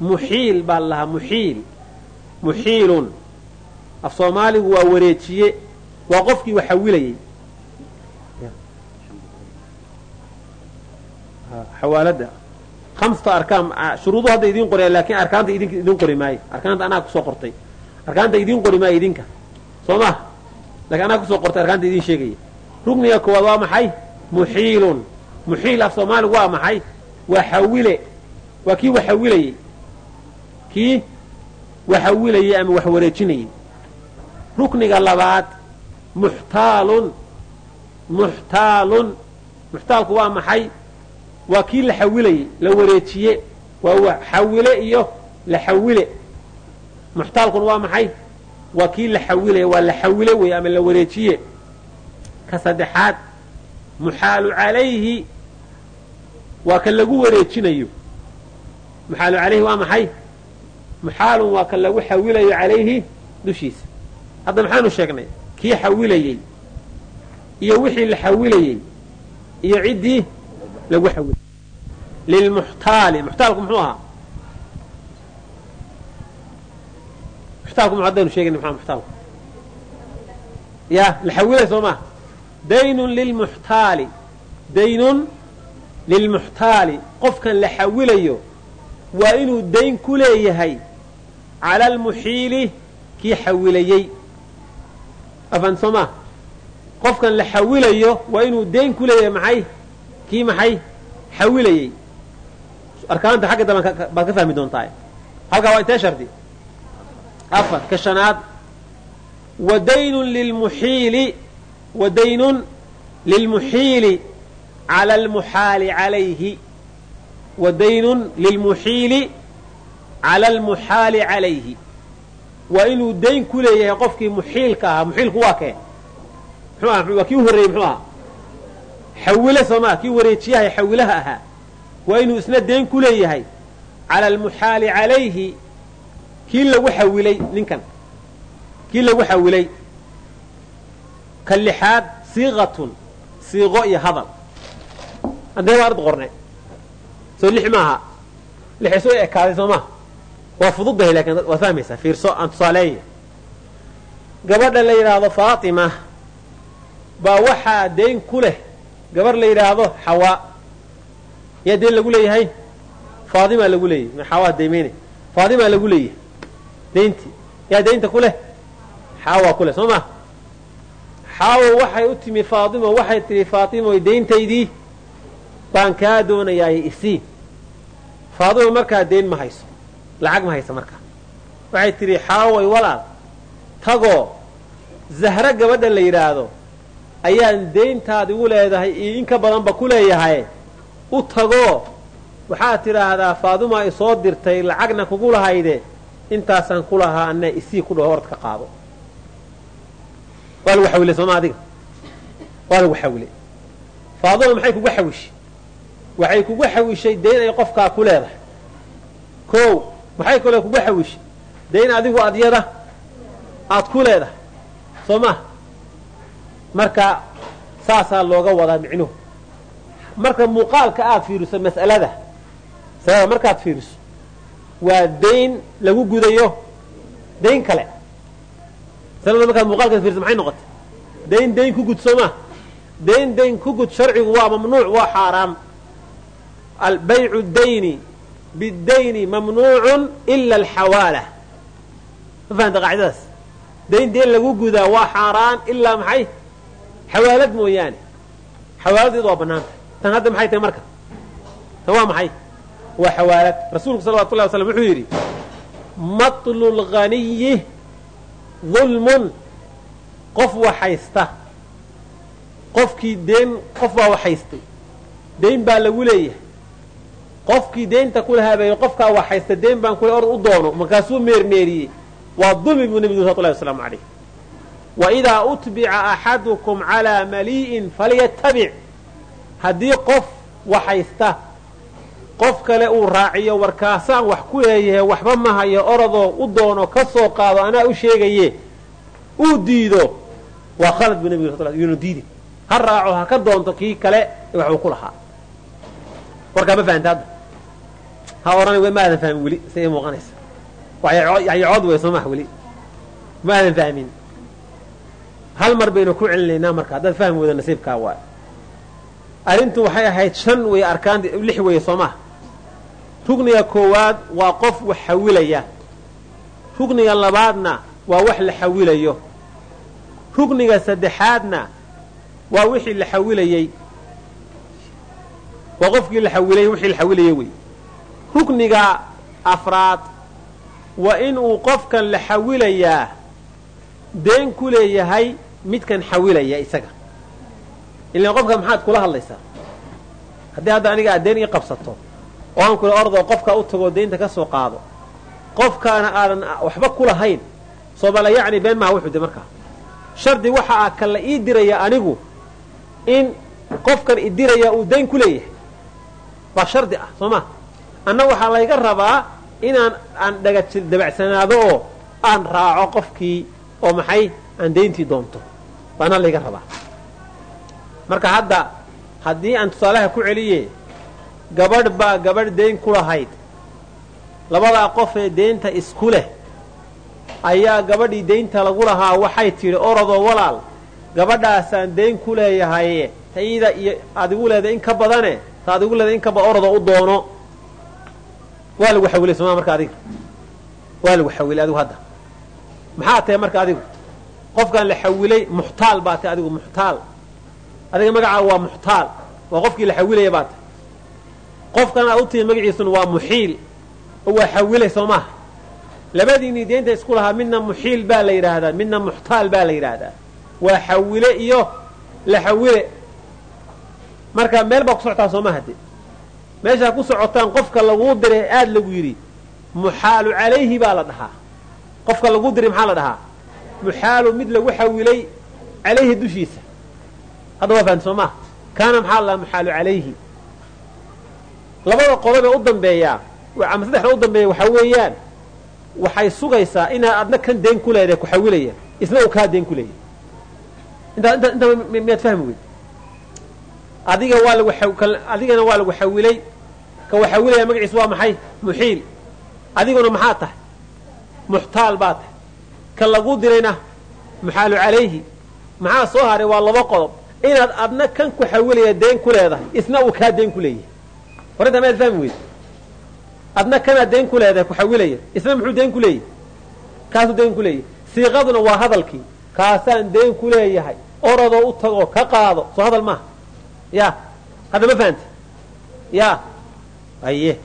muxiil baa la muxiil. Muxiilun. Af soomaaligu waa wareejiye waa qofkii waxawilayey xawaalada hamsta arkaan shuruudu hadda idiin qoraya laakin arkaanta idinka idiin qori maayo. Arkaanta anaa ku soo qortay. Arkaanta idiin qori maayo idinka. Soo ma? Lakin anaa ku soo qortay arkaanta idiin sheegaya rukniga koowaad waa maxay? Muxiilun. Muxiil af soomaaligu waa maxay? Waa xawile waa kii waxawilayey kii waxawilayey ama wax wareejinayey rukniga labaad muxtaalun. Muxtaalun. Muxtaalku waa maxay waa kii la xawilayey la wareejiye. Waa xawile iyo la xawile. Muxtaalkuna waa maxay? Waa kii la xawilaya waa la xawile wey ama la wareejiye. Ka saddexaad muxaalu calayhi. Waa kan lagu wareejinayo. Muxaalu calayhi waa maxay? Muxaalun waa kan lagu xawilayo calayhi dushiisa. Hadda maxaanu sheegnay kii xawilayey iyo wixii la xawilayey iyo ciddii lilmuxtaali muxtaalku muxuu ahaa muxtaalku mu haddaynu sheegayna maxaa muxtaalku ya la xawilay soo maa daynun lilmuxtaali daynun lilmuxtaali qofkan la xawilayo waa inuu dayn ku leeyahay cala almuxiili kii xawilayey afan soo maa qofkan la xawilayo waa inuu dayn ku leeyahay maxay kii maxay? Xawilayey arkaanta xagga dambe baad ka fahmi doontaa halkaa waa intee shardi? Afar ka shanaad. Wa daynun lilmuxiili wa daynun lilmuxiili cala almuxaali calayhi. Wa daynun lilmuxiili cala almuxaali calayhi. Waa inuu dayn ku leeyahay qofkii muxiilka ahaa muxiilku waa kee? Muxuu aha waa kii u horreeyey muxuu ahaa xawile soomaa kii wareejiyaha xawilaha ahaa waa inuu isna dayn ku leeyahay. Cala almuxaali calayhi kii lagu xawilay ninkan. Kii lagu xawilay. Ka lixaad siiqatun siiqo iyo hadal. Haddee baa ard qorne. Soo lix maaha. Lixay soo ekaaday soo maa waa fududahay laakiin waad fahmaysaa fiirso aan tusaaleeya gabadha la yidhaahdo faatima baa waxaa dayn ku leh gabar la yidhaahdo xawaa yaa dayn lagu leeyahay? Faadimaa lagu leeyahay. Xawaa daymayne faadimaa lagu leeyahay. Dayntii yaa daynta ku leh? Xaawaa ku soo ma? Xaawo waxay u timi faadimo waxay tihi faatimoy dayntaydii baan kaa doonayaay isii faadimo markaa dayn ma hayso. Lacag ma haysa markaa. Waxay tidhi xaaway walaal. Tagoo zahro gabadha la yidhaahdo ayaan dayntaad igu leedahay iyo in ka badanba ku leeyahay u tagoo waxaad tidhaahdaa faadumaa i soo dirtay lacagna kugu lahayde. Intaasaan ku lahaa anna isii ku dhaho orad ka qaado. Waa lagu xawilay sooma adiga. Waa lagu xawilay faaduma maxay kugu xawishay? Waxay kugu xawishay dayn ay qofkaa ku leedahay. Kow maxay kaloo kugu xawishay? Dayn adigu adyada aad ku leedahay. Soo ma marka saasaa looga wadaa micnuhu. Marka muuqaalka aad fiiriso mas'alada masalada markaad fiiriso waa dayn lagu gudayo dayn kale. Masalada markaad muuqaalkaad fiiriso maxay noqotay? Dayn dayn ku gud soo ma dayn dayn ku gud sharcigu waa mamnuuc waa xaaraam. Albaycu dayni bidayni mamnuucun ila alxawaala. Ma fahamta qaacidadaas dayn dayn lagu gudaa waa xaaraan ilaa maxay xawaalad mooyaane. Xawaaladeedu waa bannaanta tan hadda maxay tahay marka? Tan waa maxay? Waa xawaalad. Rasuulku salawatu llahi waslam wuxuu yidhi matlu lghaniyi dulmun qof waxaysta. Qofkii deen qof baa waxaystay. Dayn baa lagu leeyahay. Qofkii deynta ku lahaabeeyo qofkaa waxaysta dayn baan kule ord u doono. Markaasuu meermeeriyey waa dulmi buu nebigu salawatu llahi wasalaamu calayh waidaa utbica axadukum calaa malii'in falyatabic haddii qof waxaysta qof kale uu raaciyo warkaasaan wax ku leeyahay waxba ma hayo u doono ka soo qaado anaa u sheegaye uu diido waa khalad buu nebigu sal yuunu diidi ha raaco ha ka doonto kii kale uu ku lahaa warkaa ma fahamta hadda ha odhana w ma aadan fahmin weli si ay muuqanaysa yaxyacood wey soo maha weli ma aadan fahmin hal mar baynu ku celinaynaa marka? Haddaad fahmi weydo nasiibkaa waay arrintu waxay ahayd shan wey arkaan lix weeye soo maha rugniga koowaad waa qof wax xawilaya. Rugniga labaadna waa wax la xawilayo. Rugniga saddexaadna waa wixii la xawilayey waa qofkii la xawilay wixii la xawilayey wey. Rugniga afraad waa inuu qofkan la xawilayaa deen ku leeyahay midkan xawilaya isaga. Ilaan qofka maxaad kula hadlaysaa? Haddii hadda aniga aad deen ii qabsato oo aan kula ordoo qofkaa u tagoo deynta ka soo qaado qofkaana aadan waxba ku lahayn soomala yacni been maha wuxuu de markaa? Shardi waxa ah la ii diraya anigu in qofkan idiraya uu dayn ku leeyahay. Waa shardi ah soo ma? Anna waxaa layga rabaa inaan aan dhaga dabacsanaado oo aan raaco qofkii oo maxay? Aan dayntii doonto baana layga rabaa. Marka hadda haddii aan tusaalaha ku celiye gabadh baa gabadh dayn ku lahayd. Labadaa qofee deynta isku leh ayaa gabadhii deynta lagu lahaa waxay tidhi orodoo walaal gabadhaasaan dayn ku leeyahaye tayda iyo adigu leeda in ka badane ta adigu leeda in kaba orodoo u doono. Waa lagu xawilay sooma marka adiga waa lagu xawilay adigu hadda? Maxaa tahay marka adigu qofkaan la xawilay muxtaal baa tahay adigu muxtaal. Adiga magacaa waa muxtaal waa qofkii la xawilaya baa tahay. Qofkan aad u tihi magaciisuna waa muxiil oo waa xawilay soo maaha. Labadiinii deynta isku lahaa midna muxiil baa la yidhaahdaa midna muxtaal baa la yidhaahdaa. Waa xawile iyo la xawile. Marka meel baa ku socotaa soo maha de. Meeshaa ku socotaan qofka laguu diray aad lagu yidhi muxaalu calayhi baa la dhahaa. Qofka laguu diray maxaa la dhahaa muxaalu mid lagu xawilay calayhi dushiisa. Hadda waa fahamti soo maha kaana maxaa la muxaalu calayhi? Labada qodobee u dambeeyaa ama saddexda u dambeeya waxaa weeyaan waxay sugaysaa inaad adna kan deen ku leedahay ku xawilaya isna uu kaa deen ku leeyahay. Intaa inta inta miyaad fahmi weyd? Adiga waa lagu adigana waa lagu xawilay. Ka wa xawilaya magaciis waa maxay? Muxiil. Adiguna maxaa tahay? Muxtaal baa tahay ka lagu dirayna muxaalu calayhi. Maxaa soo haray? Waa laba qodob. Inaad adna kan ku xawilaya deen ku leedahay isna uu kaa deen ku leeyahay. War intaa miyaad fahmi weyd adna kanaad deen ku leedahay ku xawilaya isna muxuu deen ku leeyahay? Kaasuu deen ku leeyahay. Siiqaduna waa hadalkii. Kaasaan deen ku leeyahay. Orodoo u tagoo ka qaado. Soo hadal maaha. Ya. Hadda ma fahamti ya. Aye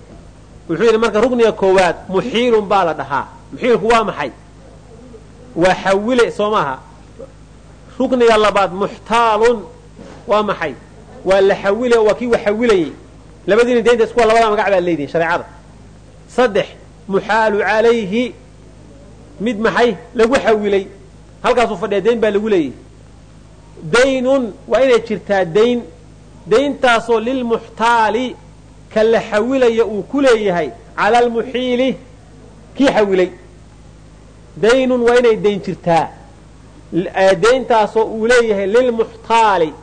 wuxuu yidhi marka rugniga koowaad muxiilun baa la dhahaa. Muxiilku waa maxay waa xawile soo maaha. Rugniga labaad muxtaalun. Waa maxay? Waa la xawile waa kii wa xawilayey labadiina deynta iskuwa labada magac baad leedihin shareecada. Saddex muxaalu calayhi. Mid maxay? Lagu xawilay halkaasuu fadhiya dayn baa lagu leeyahy daynun waa inay jirtaa dayn dayntaasoo lilmuxtaali ka la xawilaya uu ku leeyahay. Cala almuxiili kii xawilay daynun waa inay dayn jirtaa. Dayntaasoo uu leeyahay lilmuxtaali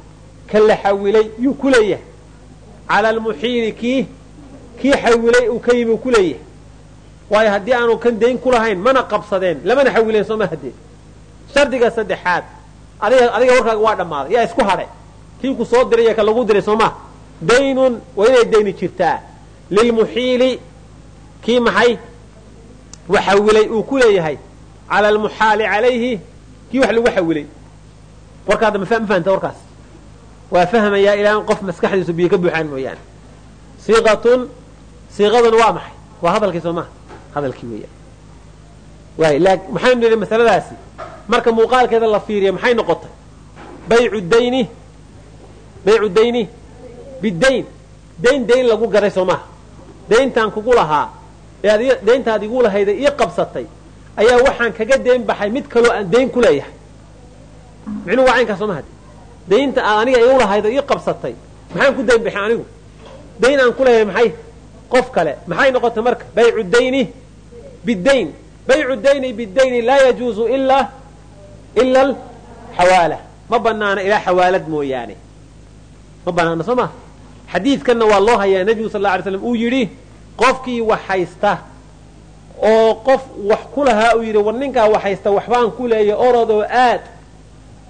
ka la xawilay yuu ku leeyahay. Cala almuxiili kii kii xawilay uu ka yimi uu ku leeyahay. Waayo haddii aanu kan dayn ku lahayn mana qabsadeen lamana xawileen soo ma hadee shardiga saddexaad adiga adiga warkaaga waa dhammaaday yaa isku hadhay. Kii ku soo diray iyo ka lagu diray soo ma. Daynun waa inay dayni jirtaa. Lilmuxiili kii maxay? Wax xawilay uu ku leeyahay cala almuxaali calayhi kii wax lagu xawilay warkaada ma fahamta warkaas waa fahmayaa ilaa qof maskaxdiisu biyo ka buuxaan mooyaane siiqatun siiqaduna waa maxay waa hadalkii soo maha hadalkii weeyaan waay maxaynu nidhi masaladaasi marka muuqaalkeeda la fiiriya maxay noqotay baycu dayni baycu dayni bidayn dayn dayn lagu garay soo maha dayntaan kugu lahaa ee ad dayntaad igu lahayda ii qabsatay ayaa waxaan kaga dayn baxay mid kaloo aan dayn ku leeyahay. Micnuhu waa caynkaa soo maha daynta aad aniga igu lahayda ii qabsatay maxaan ku dayn baxay anigu? Dayn aan ku leeyahay maxay? Qof kale. Maxay noqotay marka? Baycu dayni. Bidayn baycu dayni bidayni laa yajuuzu ilaa ila alxawaala. Ma banaana ilaa xawaalad mooyaane. Ma banaana soo ma xadiidkanna waa loo hayaa nebigu sal la alay slam uu yidhi qofkii wax haysta oo qof wax ku lahaa uu yidhi war ninkaa wax haysta waxbaan ku leeya orod oo aad.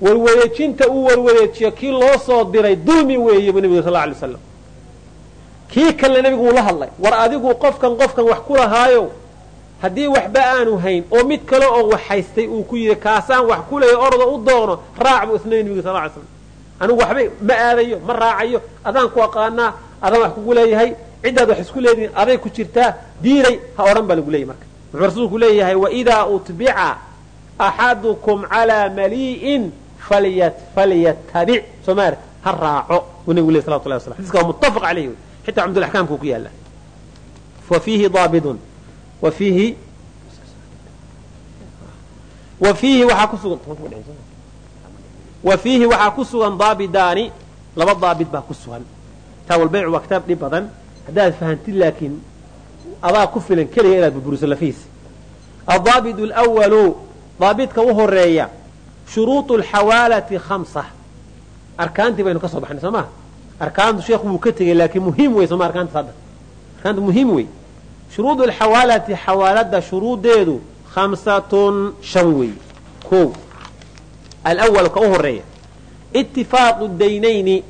Warwareejinta uu warwareejiyo kii loo soo diray dulmi weeye buu nebigu sal la alay slam kii kalena nebigu wuu la hadlay war adigu qofkan qofkan wax ku lahaayo haddii waxba aanu hayn oo mid kale oo wax haystay uu ku yidhi kaasaan wax ku leeya orda u doono raac buu isna nebigu sal ly slam anigu waxba ma aadayo ma raacayo adaan ku aqaanaa adaan wax kugu leeyahay ciddaad wax isku leedihin aday ku jirtaa diiday ha odhan baa lagu leeyahy marka. Wuxuu rasuulku leeyahay waidaa utbica axadukum calaa malii'in falyatabic. Soo maarta ha raaco buu nebigu ley salawatu llahi waslam xadiska waa muttafaq caleyh wey xitaa cumdulaxkaamku ku yaalla wa fiihi daabidun wa fiihi wa fiihi waxaa ku sugan wa fiihi waxaa ku sugan daabidaani laba daabid baa ku sugan. Taawalbaycu waa kitaab dhib badan haddaad fahantid laakiin adaa ku filan keliga inaad burburiso lafihiisa addaabit alwalu daabidka u horreeya shuruuط alxawaalati khamsa. Arkaantii baynu ka soo baxnay soo maa arkaantu sheekhu wuu ka tegey laakiin muhiim wey sooma arkaantas hadda arkaantu muhiim wey shuruud alxawaalati xawaalada shuruudeedu khamsatun shan wey ko alawal u horreeya itifaaqu daynayni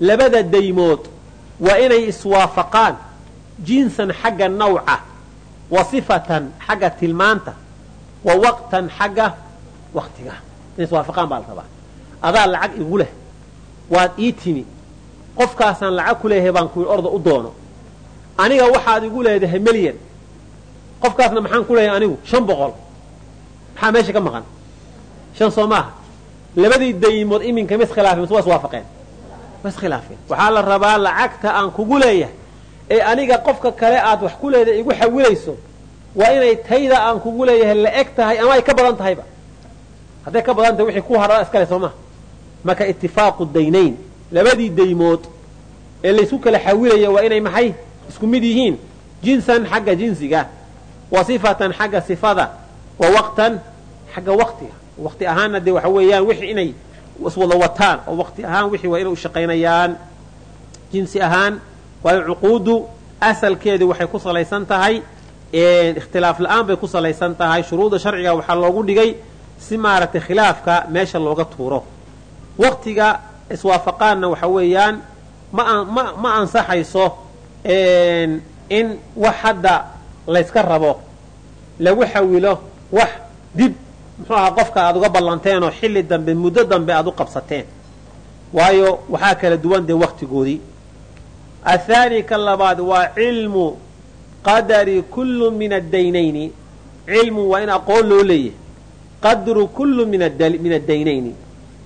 labada daymood waa inay iswaafaqaan jinsan xagga nawca wa sifatan xagga tilmaanta wa waqtan xagga waqtiga. Inay iswaafaqaan baa la adaa lacag igu leh waad ii timi. Qofkaasaan lacag ku leeyahay baan kuyi orda u doono. Aniga waxaad igu leedahay melyan qofkaasna maxaan ku leeyahay anigu shan boqol. Maxaa meesha ka maqan? Shan soo maaha. Labadii daymood iminka ma iskhilaafeen mise waa iswaafaqeen ma iskhilaafeen waxaa la rabaa lacagta aan kugu leeyahay ee aniga qofka kale aad wax ku leedahay igu xawilayso waa inay tayda aan kugu leeyahay la eg tahay ama ay ka badan tahayba. Hadday ka badan tahay wixii ku hadhaa iskale soo maha marka itifaaqu daynayn labadii daymood ee laysku kala xawilaya waa inay maxay isku mid yihiin? Jinsan xagga jinsiga wa sifatan xagga sifada wa waqtan xagga waqtiga. Waqti ahaanna dee waxa weeyaan wixii inay iswada wataan oo waqti ahaan wixii waa inay u shaqaynayaan. Jinsi ahaan waayo cuquudu asalkeedu waxay ku salaysan tahay ikhtilaaf la'aan bay ku salaysan tahay. Shuruudda sharciga waxaa loogu dhigay si maaragtay khilaafka meesha looga tuuro. Waqtiga iswaafaqaanna waxa weeyaan ma ansaxayso in wax hadda layska rabo lagu xawilo wax dib muxuu ahaa qofka aad uga ballanteen oo xilli dambe muddo dambe aad u qabsateen. Waayo waxaa kala duwan dee waqtigoodii. Athaani ka labaad waa cilmu qadari kullu min addaynayni cilmu waa in aqoon loo leeyahay qadru kullu min addaynayni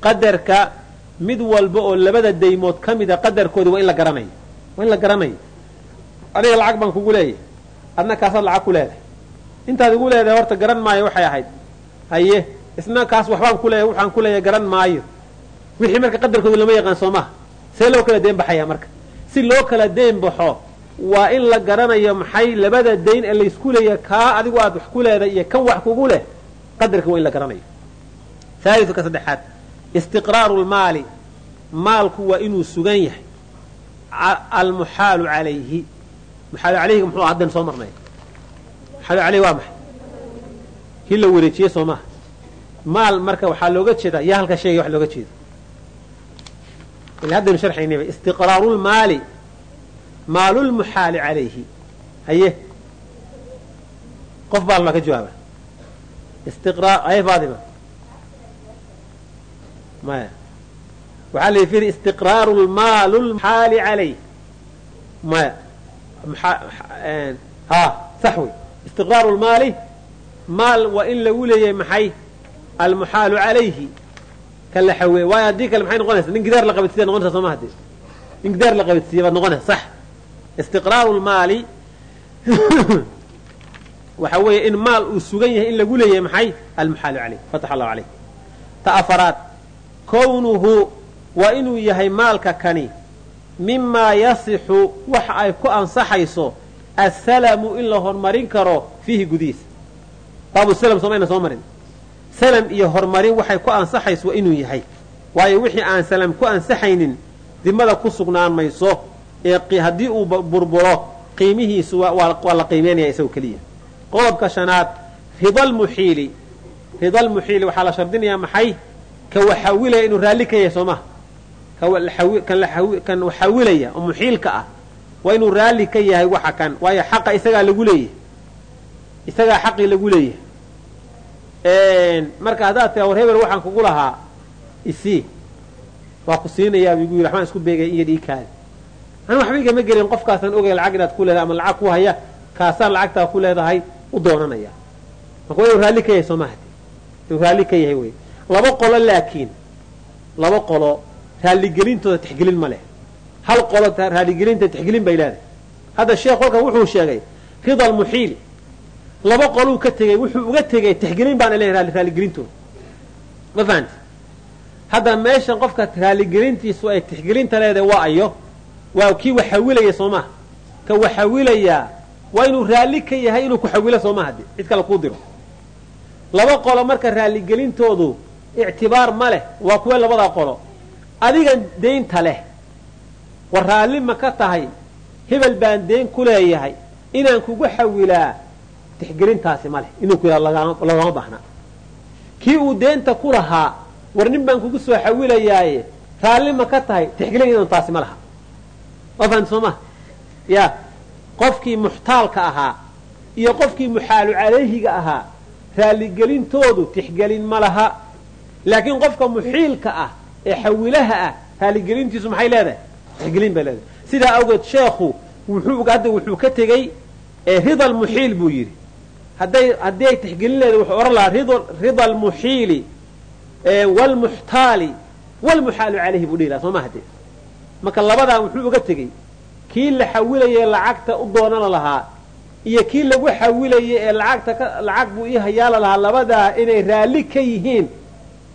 qadarka mid walba oo labada daymood ka mida qadarkooda waa in la garanayo waa in la garanayo aniga lacag baan kugu leeyahay. Adna kaasaad lacag ku leedahay. Intaad igu leedahay horta garan maayo waxay ahayd haye isna kaas waxbaan ku leeyahay waxaan ku leeyahay garan maayo. Wixii marka qadarkooda lama yaqaan soo see loo kala deen marka. Si loo kala deen baxo waa in la garanayo maxay labada dayn ee laysku leeyahay kaa adigu aad wax ku leedahay iyo kan wax kugu leh qadarka waa in la garanayo. Haaliu ka saddexaad istiqraaru lmaali maalku waa inuu sugan yahay. Almuxaalu calayhi. Muxaalu calayhiga muxuu haddan soo marnay? Muxaalu calayhi waa maxay kii la wareejiyey soo maha maal marka waxaa looga jeedaa yaa halka sheegay wax looga jeedo. Ila haddaynu sharxaynayba istiqraaru lmaali maalulmuxaali calayhi. Haye qof baal ka jawaaba aye faadima maya. Waxaa la yidhi istiqraaru lmaalu lmuxaali calayh maya. Ha sax wey istiqraaru lmaali maal waa in lagu leeyahay maxay? Almuxaalu calayhi. Ka la xaweeye waayo haddii kale maxay noqonaysa nin gidaar la qabadsiya noqonaysa soo ma hadee nin gidaar la qabadsiiya baad noqonaysa sax. Istiqraaru lmaali [COUGHS] waxa weeye in maal uu sugan yahay in lagu leeyahay maxay? Almuxaalu calayh fatax allahu calayh ta afaraad. Kownuhu waa inuu yahay maalka kani. Mimaa yasixu. Waxa ay ku ansaxayso. Assalamu in la hormarin karo fiihi gudihiisa baabu salam soo mayna soo marin. Salam iyo horumarin waxay ku ansaxayso inuu yahay. Waayo wixii aan salam ku ansaxaynin dimada ku sugnaan mayso ee haddii uu burburo qiimihiisu waa la qiimeynaya isago keliya. Qodobka shanaad ridalmuxiili ridalmuxiili waxaa la shardinayaa maxay? Ka waxawilaya inuu raalli ka yahay soo maha kan waxawilaya oo muxiilka ah. Waa inuu raalli ka yahay waxa kan. Waayo xaqa isagaa lagu leeyahay. Isagaa xaqii lagu leeyahay marka haddaad tira war hebel waxaan kugu lahaa isii waa ku siinayaa bu igu waxbaan isku beegay iyo dhiikaada an waxba igama gelin qofkaasaan ogay lacag inaad ku leedahay ama lacag ku haya kaasaan lacagtaa ku leedahay u doonanaya. Marka waa raalli ka yahay soo maha inuu raalli ka yahay wey. Laba qolo laakiin laba qolo raalligelintooda tixgelin ma leh. Hal qolo raaligelinta tixgelin bay leedahay. Hadda sheekh kolkan wuxuu sheegay rida almuxiil laba qoluu ka tegey wuxuu uga tegay tixgelin baana leeyahay raalligelintooda ma fahanti? Hadda meeshan qofka raaligelintiisu ay tixgelinta leedahay waa ayo waa kii waxawilaya soo maha ka waxawilayaa waa inuu raalli ka yahay inuu ku xawilo soo maha de cid kale kuu diro. Laba qolo marka raalligelintoodu ictibaar ma leh waa kuwe labadaa qolo. Adigan deynta leh war raalli ma ka tahay hebel baan deen ku leeyahay inaan kugu xawilaa tixgelintaasi ma leh. Inuu ku yidhah lagama baahna kii uu deenta ku lahaa war nin baan kugu soo xawilayaaye raalli ma ka tahay tixgelin idan taasi ma laha. Waa ya qofkii muxtaalka ahaa iyo qofkii muxaalu calayhiga ahaa raalligelintoodu tixgelin ma laha. Laakiin qofka muxiilka ah ee xawilaha ah raaligelintiisu maxay leedahay? Tixgelin bay leedahay. Sidaa awgeed sheekhu wuxuu hadda wuxuu ka tegey rida almuxiil buu yidhi hadday haddii ay tixgelin leedahay wuxuu odhan lahaa rida almuxiili wlmuxtaali wlmuxaalu calayhi buu dhihi laha soo maha marka labadaa wuxuu uga tegey kii la xawilayay lacagta u doonana lahaa iyo kii lagu xawilayay ee lacagta lacag buu ii hayaala lahaa labadaa inay raalli ka yihiin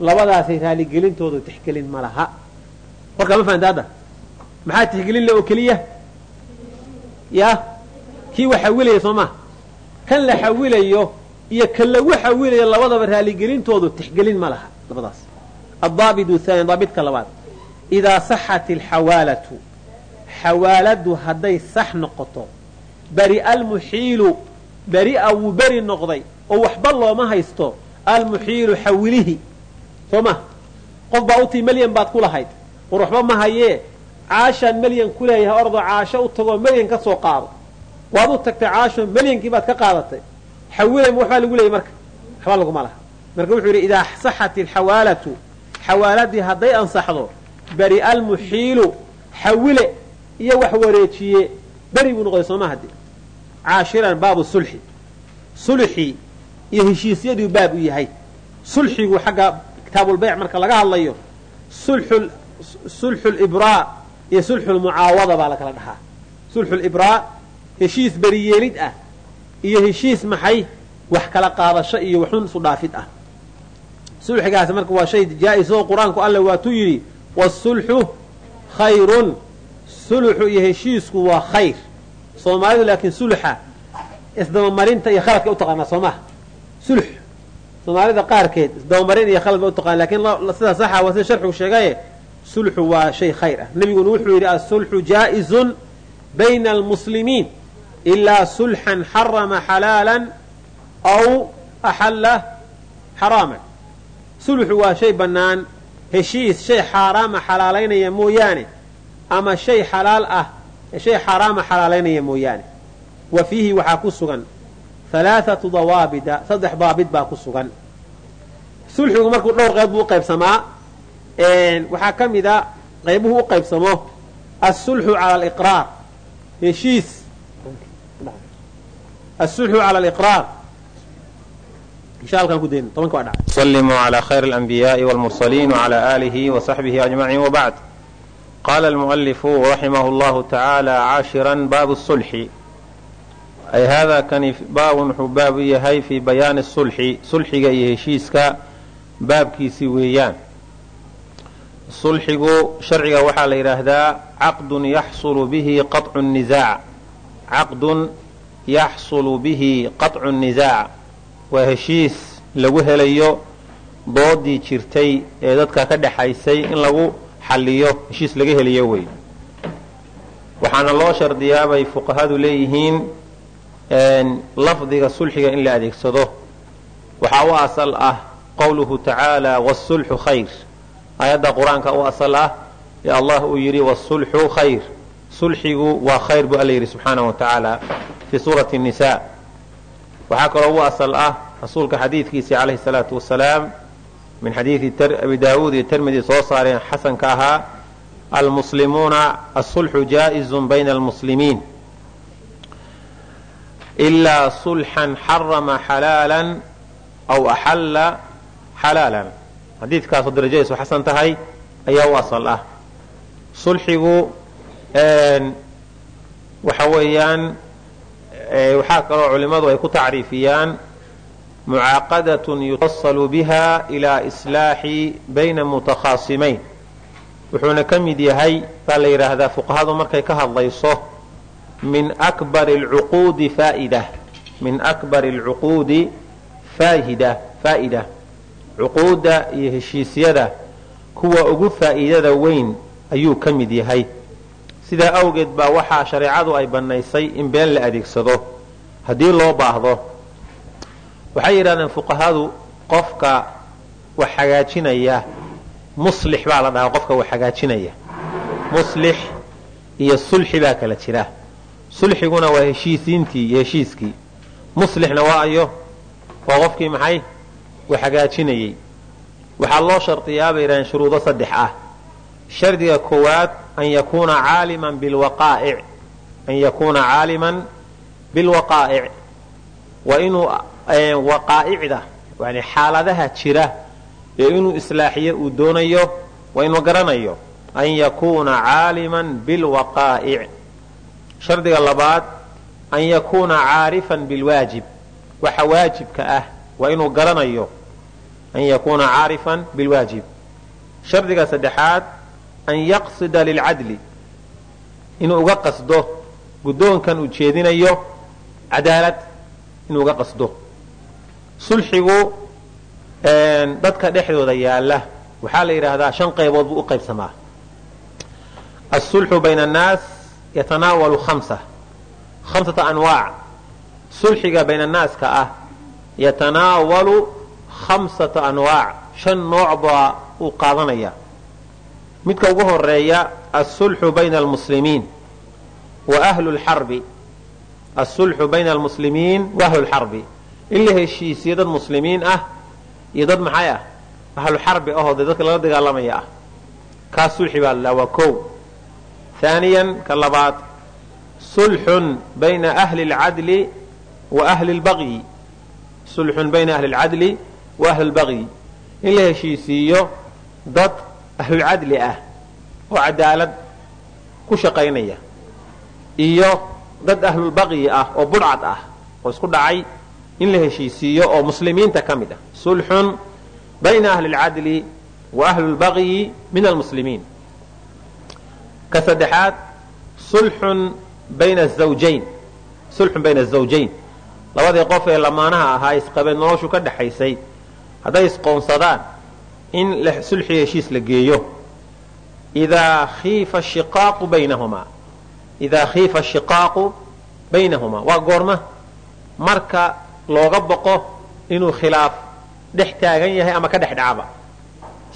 labadaasay raalligelintoodu tixgelin ma laha. Warkaa ma fahamta hadda? Maxaa tixgelin le oo keliya? Ya kii wa xawilaya soo maha kan la xawilayo iyo kan lagu xawilayo labadaba raalligelintoodu tixgelin ma laha labadaas. Addaabidu haani daabidka labaad. Idaa saxat alxawaalatu xawaaladu hadday sax noqoto bari'a almuxiilu beri'a wuu beri noqday oo waxba looma haysto almuxiilu xawilihi. Soo ma? Qof baa utii melyan baad ku lahayd war waxba ma hayee caashaan melyan ku leeyahay ordoo caasho u tagoo melyan ka soo qaado waad u tagtay caasho melyankii baad ka qaadatay. Xawilay waxbaa lagu leeyay marka. Waxba laguma laha. Marka wuxuu yidhi idaa saxat alxawaalatu xawaaladii hadday ansaxdo beri'a almuxiilu xawile iyo wax wareejiye beri buu noqday sooma hadi caashiran baabu sulxi. Sulxii iyo heshiisyaduu baab u yahay. Sulxigu xagga kitaabulbayc marka laga hadlayo sulxu libraa iyo sulxu lmucaawada baa lakala dhahaa. Sulxu libraa heshiis beriyeelid ah iyo heshiis maxay wax kala qaadasho iyo waxun isu dhaafid ah. Sulxigaasi marka waa shay jaa-is oo qur'aanku alle waatuu yidhi wasulxu khayrun. Suluxu iyo heshiisku waa khayr. Soomaalidu laakiin suluxa isdabamarinta iyo khaladka utaqaanaa soo maha sulx. Soomaalida qaarkeed isdabamarin iyo khalad ba utaqana laakiin sida saxa waa sida sharxigu sheegaye sulxu waa shay khayr ah. Nebiguna wuxuu yidhi asulxu jaa-izun bayna almuslimiin ilaa sulxan xarama xalaalan aw axalla xaraaman sulxu waa shay bannaan heshiis shay xaaraama xalaalaynaya mooyaane ama shay xalaal ah shay xaaraama xalaalaynaya mooyaane wa fiihi waxaa ku sugan halaathatu dawaabida saddex daabid baa ku sugan sulxigu markuu dhowr qeyb buu uqaybsamaa waxaa ka mid a qaybuhu u qaybsamo asulxu cala aliqraar heshiis asulxu cala aliqraar insha halkan ku dayna tobanka waa dhacay sallimuu cala khayr alanbiyaai walmursaliin wcala aalihi wasaxbihi ajmaciin wabacd qala almu'alifu raximahu allahu tacaala caashiran baabu sulxi ay haadaa kani baabun wuxuu baab u yahay fii bayaani sulxi sulxiga iyo heshiiska baabkiisii weeyaan sulxigu sharciga waxaa la yidhaahdaa caqdun yaxsulu bihi qaطcu nisaac caqdun yaxsulu bihi qaطcu nisaac waa heshiis lagu helayo doodii jirtay ee dadka ka dhexaysay in lagu xaliyo heshiis laga helayo wey waxaana loo shardiyaa bay fuqahadu leeyihiin lafdiga sulxiga in la adeegsado. Waxaa u asal ah qowluhu tacaala wsulxu khayr. Aayadda qur'aanka u asal ah ee allah uu yidhi wsulxu khayr sulxigu waa khayr buu alla yidhi subxaanahu wa tacaala fii suurati nisa waxaa kaloo u asal ah rasuulka xadiidkiisii calayhi salaatu wasalaam min xadiidi abi daawuud iyo tirmidi soo saareen xasanka ahaa almuslimuuna asulxu jaaizun bayna almuslimiin. Ilaa sulxan xarama xalaalan aw axalla xalaalan. Xadiidkaasoo darajadiisu xasan tahay ayaa u asal ah. Sulxigu waxa weeyaan waxaa kaloo culimmadu ay ku tacriifiyaan mucaaqadatun yutasalu biha ilaa islaaxi bayna mutakhaasimayn wuxuuna ka mid yahay baa la yidhaahdaa fuqahadu markay ka hadlayso min akbari alcuquudi faa'ida. Min akbari alcuquudi faahida faa'ida. Cuquudda iyo heshiisyada kuwa ugu faa'iidada weyn ayuu ka mid yahay sidaa awgeed baa waxaa shareecadu ay bannaysay in been la adeegsado haddii loo baahdo. Waxay yidhahdeen fuqahadu qofka wax hagaajinaya muslix baa la dhahaa qofka wax hagaajinaya muslix iyo sulxi baa kala jira. Sulxiguna waa heshiisiintii iyo heshiiskii. Muslixna waa ayo waa qofkii maxay? Wax hagaajinayey waxaa loo shardiyaa bay yidhahdeen shuruudo saddex ah. Shardiga koowaad an yakuuna caaliman bilwaqaa'ic waa inuu waqaa'icda yani xaaladaha jira ee inuu islaaxiyo uu doonayo waa inuu garanayo an yakuuna caaliman bilwaqaa'ic shardiga labaad an yakuuna caarifan bilwaajib waxa waajibka ah waa inuu garanayo an yakuuna caarifan bilwaajib shardiga saddexaad an yaqsida lilcadli inuu uga qasdo guddoonkan uu jeedinayo cadaalad inuu uga qasdo. Sulxigu dadka dhexdooda yaalla waxaa la yidhaahdaa shan qaybood buu u qaybsamaa. Asulxu bayna annaas yatanaawalu hamsa hamsata anwaac. Sulxiga bayna annaaska ah yatanaawalu khamsata anwaac. Shan nooc baa uu qaadanaya midka ugu horreeya asulxu bayna almuslimiin wa ahlu lxarbi asulxu bayna almuslimiin wa ahlu lxarbi in la heshiisiyo dad muslimiin ah iyo dad maxay ah? Ahlu xarbi ahoo dee dadka lala dagaalamaya ah. Kaas sulxi baa lalaa waa kow. Haaniyan ka labaad sulxun bayna ahli lcadli wa ahli lbaqyi sulxun bayna ahli lcadli wa ahli lbaqyi in la heshiisiiyo dad ahlulcadli ah oo cadaalad ku shaqaynaya iyo dad ahlulbaqyi ah oo budhcad ah oo isku dhacay in la heshiisiiyo oo muslimiinta ka mid ah. Sulxun bayna ahli lcadli wa ahli lbaqyi min almuslimiin ka saddexaad sulxun bayna zawjayn. Sulxun bayna azawjayn labadii qof ee lamaanaha ahaa isqabeen noloshu ka dhexaysay hadday isqoonsadaan in sulxi heshiis la geeyo. Idaa khiifa shiqaaqu baynahumaa idaa khiifa ashiqaaqu baynahumaa waa goorma. Marka looga boqo inuu khilaaf dhex taagan yahay ama ka dhex dhacaba.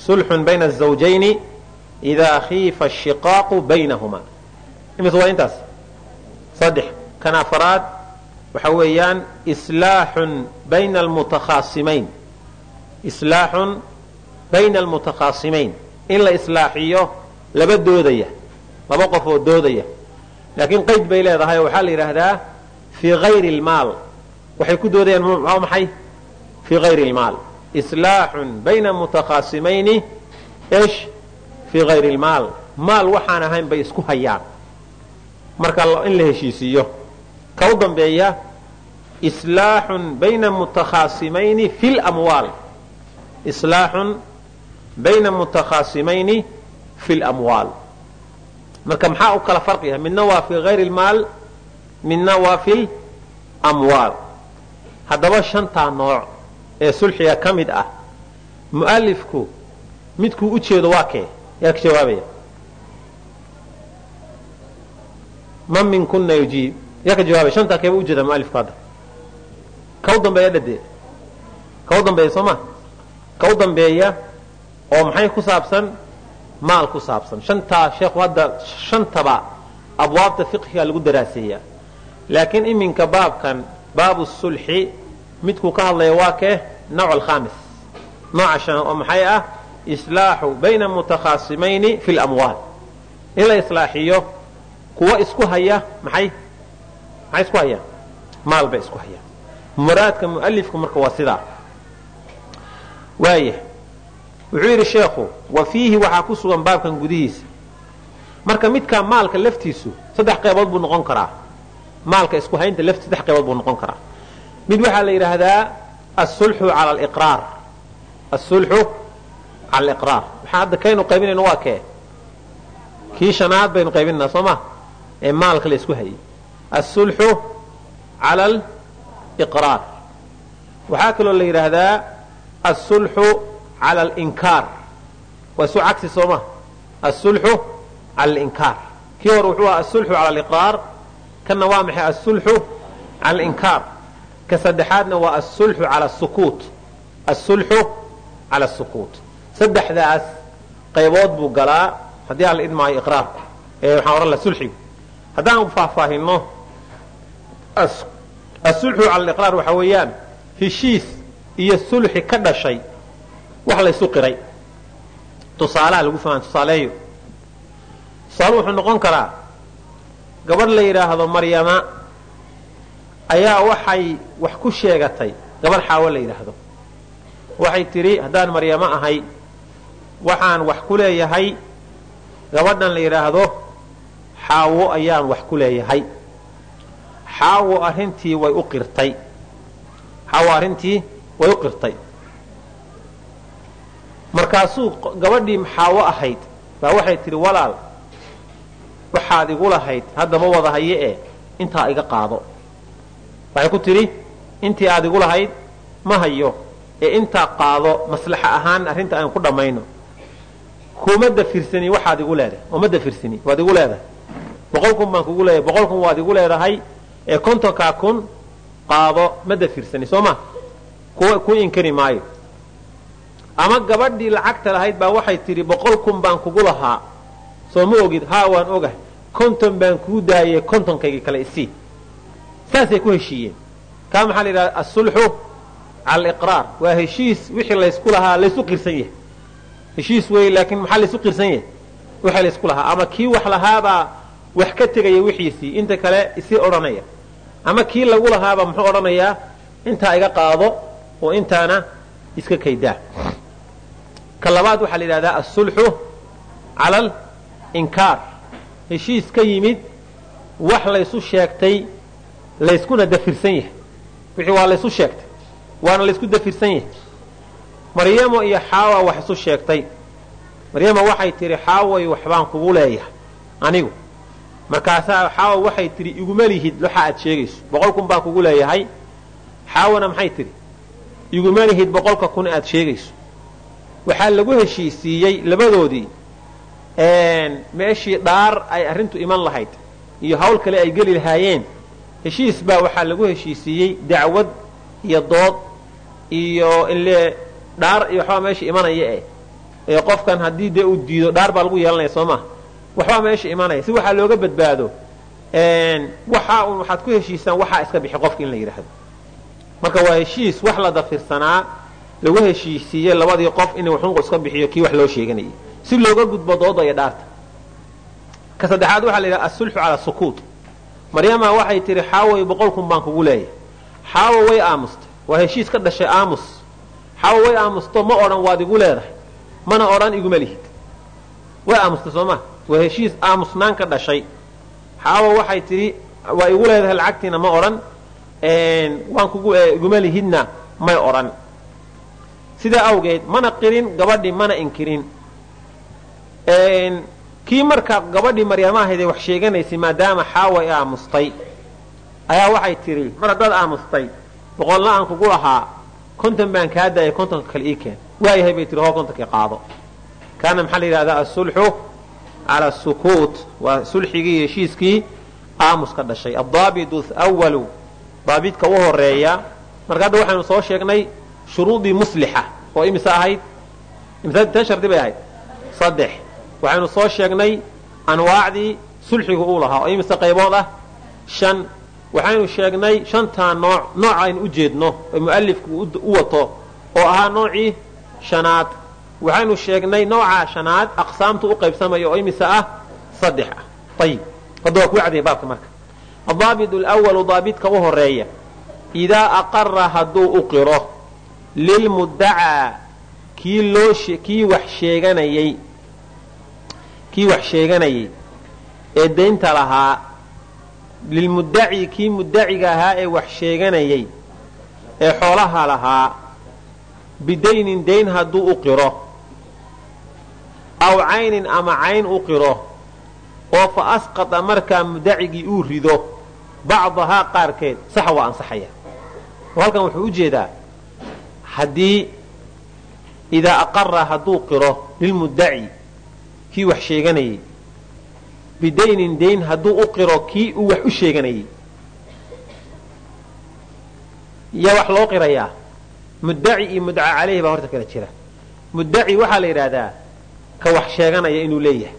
Sulxun bayna azawjayni idaa khiifa ashiqaaqu baynahumaa imis waa intaas. Saddex. Kan afaraad waxa weeyaan islaaxun bayna almutakhaasimayn islaaxun bayna almutakhaasimayn in la islaaxiyo laba doodaya laba qof oo doodaya. Laakiin qayd bay leedahay waxaa la yidhaahdaa fii hayri lmaal waxay ku doodayaan waa maxay? Fii hayri lmaal islaaxun bayna mutakhaasimayni esh fii hayri lmaal maal waxaan ahayn bay isku hayaan. Marka in la heshiisiiyo. Ka u dambeeya islaaxun bayna mutakhaasimayni fi lamwaal islaaxun bayna mutakhaasimayni fi lamwaal marka maxaa u kala farqiya midna waa fi hayri lmaal midna waa fi lamwaal haddaba shantaa nooc ee sulxiga ka mid ah mu'alifku midkuu u jeedo waa kee? Yaa ka jawaabaya. Man minkuna yujiib. Yaa ka jawaabaya. Shantaa keeba ujeeda mualifku hadda? Ka u dambeeya dhade ka u dambeeya soo ma? Ka u dambeeya oo maxay ku saabsan? Maal ku saabsan. Shantaa sheekhu hadda shantaba abwaabta fiqhiga lagu daraaseeyaa laakiin iminka baabkan baabu sulxi midkuu ka hadlaya waa kee? Nawc alkhamis nooca shan oo maxay ah? Islaaxu bayna mutakhaasimayni fi lamwaal in la islaaxiyo kuwa isku haya maxay? Maxay isku hayaan maal bay isku hayaan muraadka mu'alifku marka waa sidaa. Waaya wuxuu yidhi sheekhu wa fiihi waxaa ku sugan baabkan gudihiisa. Marka midkaa maalka laftiisu saddex qaybood buu noqon karaa. Maalka isku haynta lafti saddex qaybood buu noqon karaa. Mid waxaa la yidhaahdaa asulxu cala aliqraar asulxu cala aliqraar waxaa hadda kaynu qaybinayno waa kee? Kii shanaad baynu qaybinaynaa soo ma? Ee maalka la isku hayay. Asulxu cala aliqraar waxaa kaloo la yidhaahdaa asulxu cala alinkaar waa isu cagsi soo ma asulxu cala alinkaar kii hore wuxuu aha asulxu cala aliqraar kanna waa maxay asulxu cala alinkaar ka saddexaadna waa asulxu cala asukuut asulxu cala asukuut saddexdaas qaybood buu galaa haddii aan la idmaayo iqraarku ee waxaan odhan laha sulxigu haddaan faahfaahinno asulxu cala aliqraar waxaa weeyaan heshiis iyo sulxi ka dhashay wax laysu qiray. Tusaalaha lagu fahmaan tusaaleeyo. Tusaale wuxuu noqon karaa gabadh la yidhaahdo maryama ayaa waxay wax ku sheegatay gabadh xaawo la yidhaahdo waxay tidhi haddaan maryamo ahay waxaan wax ku leeyahay. Gabadhan la yidhaahdo xaawo ayaan wax ku leeyahay. Xaawo arrintii way u qirtay. Xaawo arrintii way u qirtay markaasuu gabadhii xaawo ahayd baa waxay tidhi walaal waxaad igu lahayd hadda ma wada haye ee intaa iga qaado. Waxay ku tidhi intii aad igu lahayd ma hayo ee intaa qaado maslaxa ahaan arrinta aan ku dhammayno. Kuma dafirsani waxaad igu leedahay oo ma dafirsani waad igu leedahay. Boqol kun baan kugu leeyahay boqol waad igu leedahay ee kontonkaa kun qaado ma dafirsani soo ma? Ku inkari maayo ama gabadhii lacagta lahayd baa waxay tidhi boqol kun baan kugu lahaa. Soo ma ogid haa waan ogahay. Konton baan kuu daayey kontonkaygii kale isii saasay ku heshiiyeen. Kaa maxaa la yidhahda asulxu cala aliqraar waa heshiis wixii laysku lahaa laysu qirsan yahay. Heshiis wey laakiin maxaa laysu qirsan yahay? Wixii laysku lahaa. Ama kii wax lahaabaa wax ka tegaya wixiisii inta kale isii odhanaya. Ama kii lagu lahaabaa muxuu odhanayaa? Intaa iga qaado oo intaana iska kaydaa ka labaad waxaa la yidhahdaa asulxu cala alinkaar heshiis ka yimid wax laysu sheegtay layskuna dafirsan yahay. Wixii waa laysu sheegtay waana laysku dafirsan yahay. Maryamo iyo xaawa wax isu sheegtay. Maryamo waxay tidhi xaaway waxbaan kugu leeyahay anigu. Markaasaa xaawa waxay tidhi iguma lihid waxa aad sheegayso boqol kun baan kugu leeyahay. Xaawana maxay tidhi iguma lihid boqolka kun aad sheegayso waxaa lagu heshiisiiyey labadoodii. Meeshii dhaar ay arrintu iman lahayd iyo hawl kale ay geli lahaayeen. Heshiis baa waxaa lagu heshiisiiyey dacwad iyo dood iyo inle dhaar iyo waxbaa meesha imanaya eh. Ee qofkan haddii dee uu diido dhaar baa lagu yeelanaya soo maha. Waxbaa meesha imanaya. Si waxaa looga badbaado waxa un waxaad ku heshiisaan waxaa iska bixi qofka in la yidhaahdo marka waa heshiis wax la dafirsanaa lagu heshiisiiyey labadii qof inuu xunqu iska bixiyo kii wax loo sheeganayay. Si looga gudbo dooda iyo dhaarta. Ka saddexaad waxaa la yidhaha asulxu cala sukuut. Maryama waxay tidhi xaaway boqol kun baan kugu leeyahay. Xaawo way aamustay waa heshiis ka dhashay aamus. Xaawo way aamusto ma odhan waad igu leedahay. Mana odhan iguma lihid. Way aamustay soo ma? Waa heshiis aamusnaan ka dhashay. Xaawo waxay tidhi waa igu leedahay lacagtiina ma odhan. Waan kugu iguma lihidna may odhan sidaa awgeed mana qirin gabadhii mana inkirin. Kii marka gabadhii maryama ahayd ee wax sheeganaysay maadaama xaawa ay aamustay ayaa waxay tidhi mar haddaad aamustay boqolna aan kugu lahaa konton baan kaa daayay kontonka kale ii keen. Waayahay bay tiri hoo kontonkii qaado. Kaana maxaa la yidhahdaa asulxu cala sukuut waa sulxigii heshiiskii aamus ka dhashay. Adaabitu walu daabidka u horreeya marka hadda waxaynu soo sheegnay shuruudii muslixa. Oo imise ahayd? Tan shardi bay ahayd? Saddex. Waxaynu soo sheegnay anwaacdii sulxigu uu lahaa. Oo imise qaybood ah? Shan. Waxaynu sheegnay shantaa nooc. Nooc aynu u jeedno oo mu'alifku u wato oo ahaa noocii shanaad. Waxaynu sheegnay noocaa shanaad aqsaamta u qaybsamaya oo imise ah? Saddex ah. Ayib hadda waa kuu cadaya baabka marka. Adaabit lwalu daabidka u horreeya idaa aqara hadduu u qiro lilmuddacaa kii wax sheeganayey kii wax sheeganayay. Ee daynta lahaa lilmuddaci kii muddaciga ahaa ee wax sheeganayay ee xoolaha lahaa bidaynin dayn hadduu u qiro aw caynin ama cayn u qiro oo fa asqata markaa muddacigii uu rido bacdahaa qaarkeed saxa waa ansaxaya. Halkan wuxuu u haddii idaa aqara hadduu qiro lilmuddaci kii wax sheeganayay. Bidaynin dayn hadduu u qiro kii uu wax u sheeganayay. Yaa wax loo qirayaa muddaci iyo mudca caleyhi baa horta kala jira. Muddaci waxaa la yidhaahdaa ka wax sheeganaya inuu leeyahay.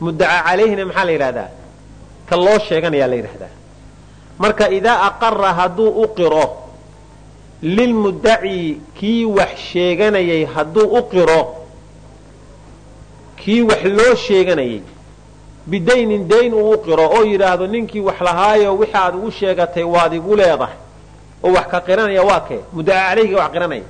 Muddaca calayhina maxaa la yidhahdaa ka loo sheeganayaa la yidhahdaa marka idaa aqara hadduu u qiro lilmuddaci kii wax sheeganayay hadduu u qiro kii wax loo sheeganayay bidaynin dayn uu u qiro oo yidhaahdo ninkii wax lahaayo wixi aad ugu sheegatay waad igu leedahay. oo wax ka qiranaya waa kee? Muddaca calayhiga wax qiranaya.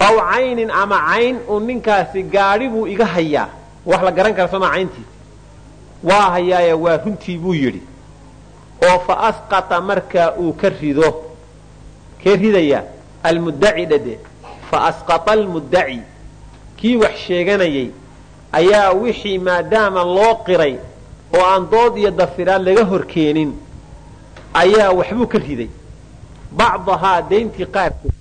Aw caynin ama cayn uu ninkaasi gaadhi buu iga hayaa. Wax la garan kara somaa cayntiisa. Waa hayaaye waa runtii buu yidhi. Oo fa asqata markaa uu ka rido kee ridaya? Almuddaci dhade fa asqata almuddaci. Kii wax sheeganayay ayaa wixii maadaama loo qiray oo aan dood iyo dafiraad laga hor keenin ayaa waxbuu ka riday. Bacdahaa dayntii qaarkeed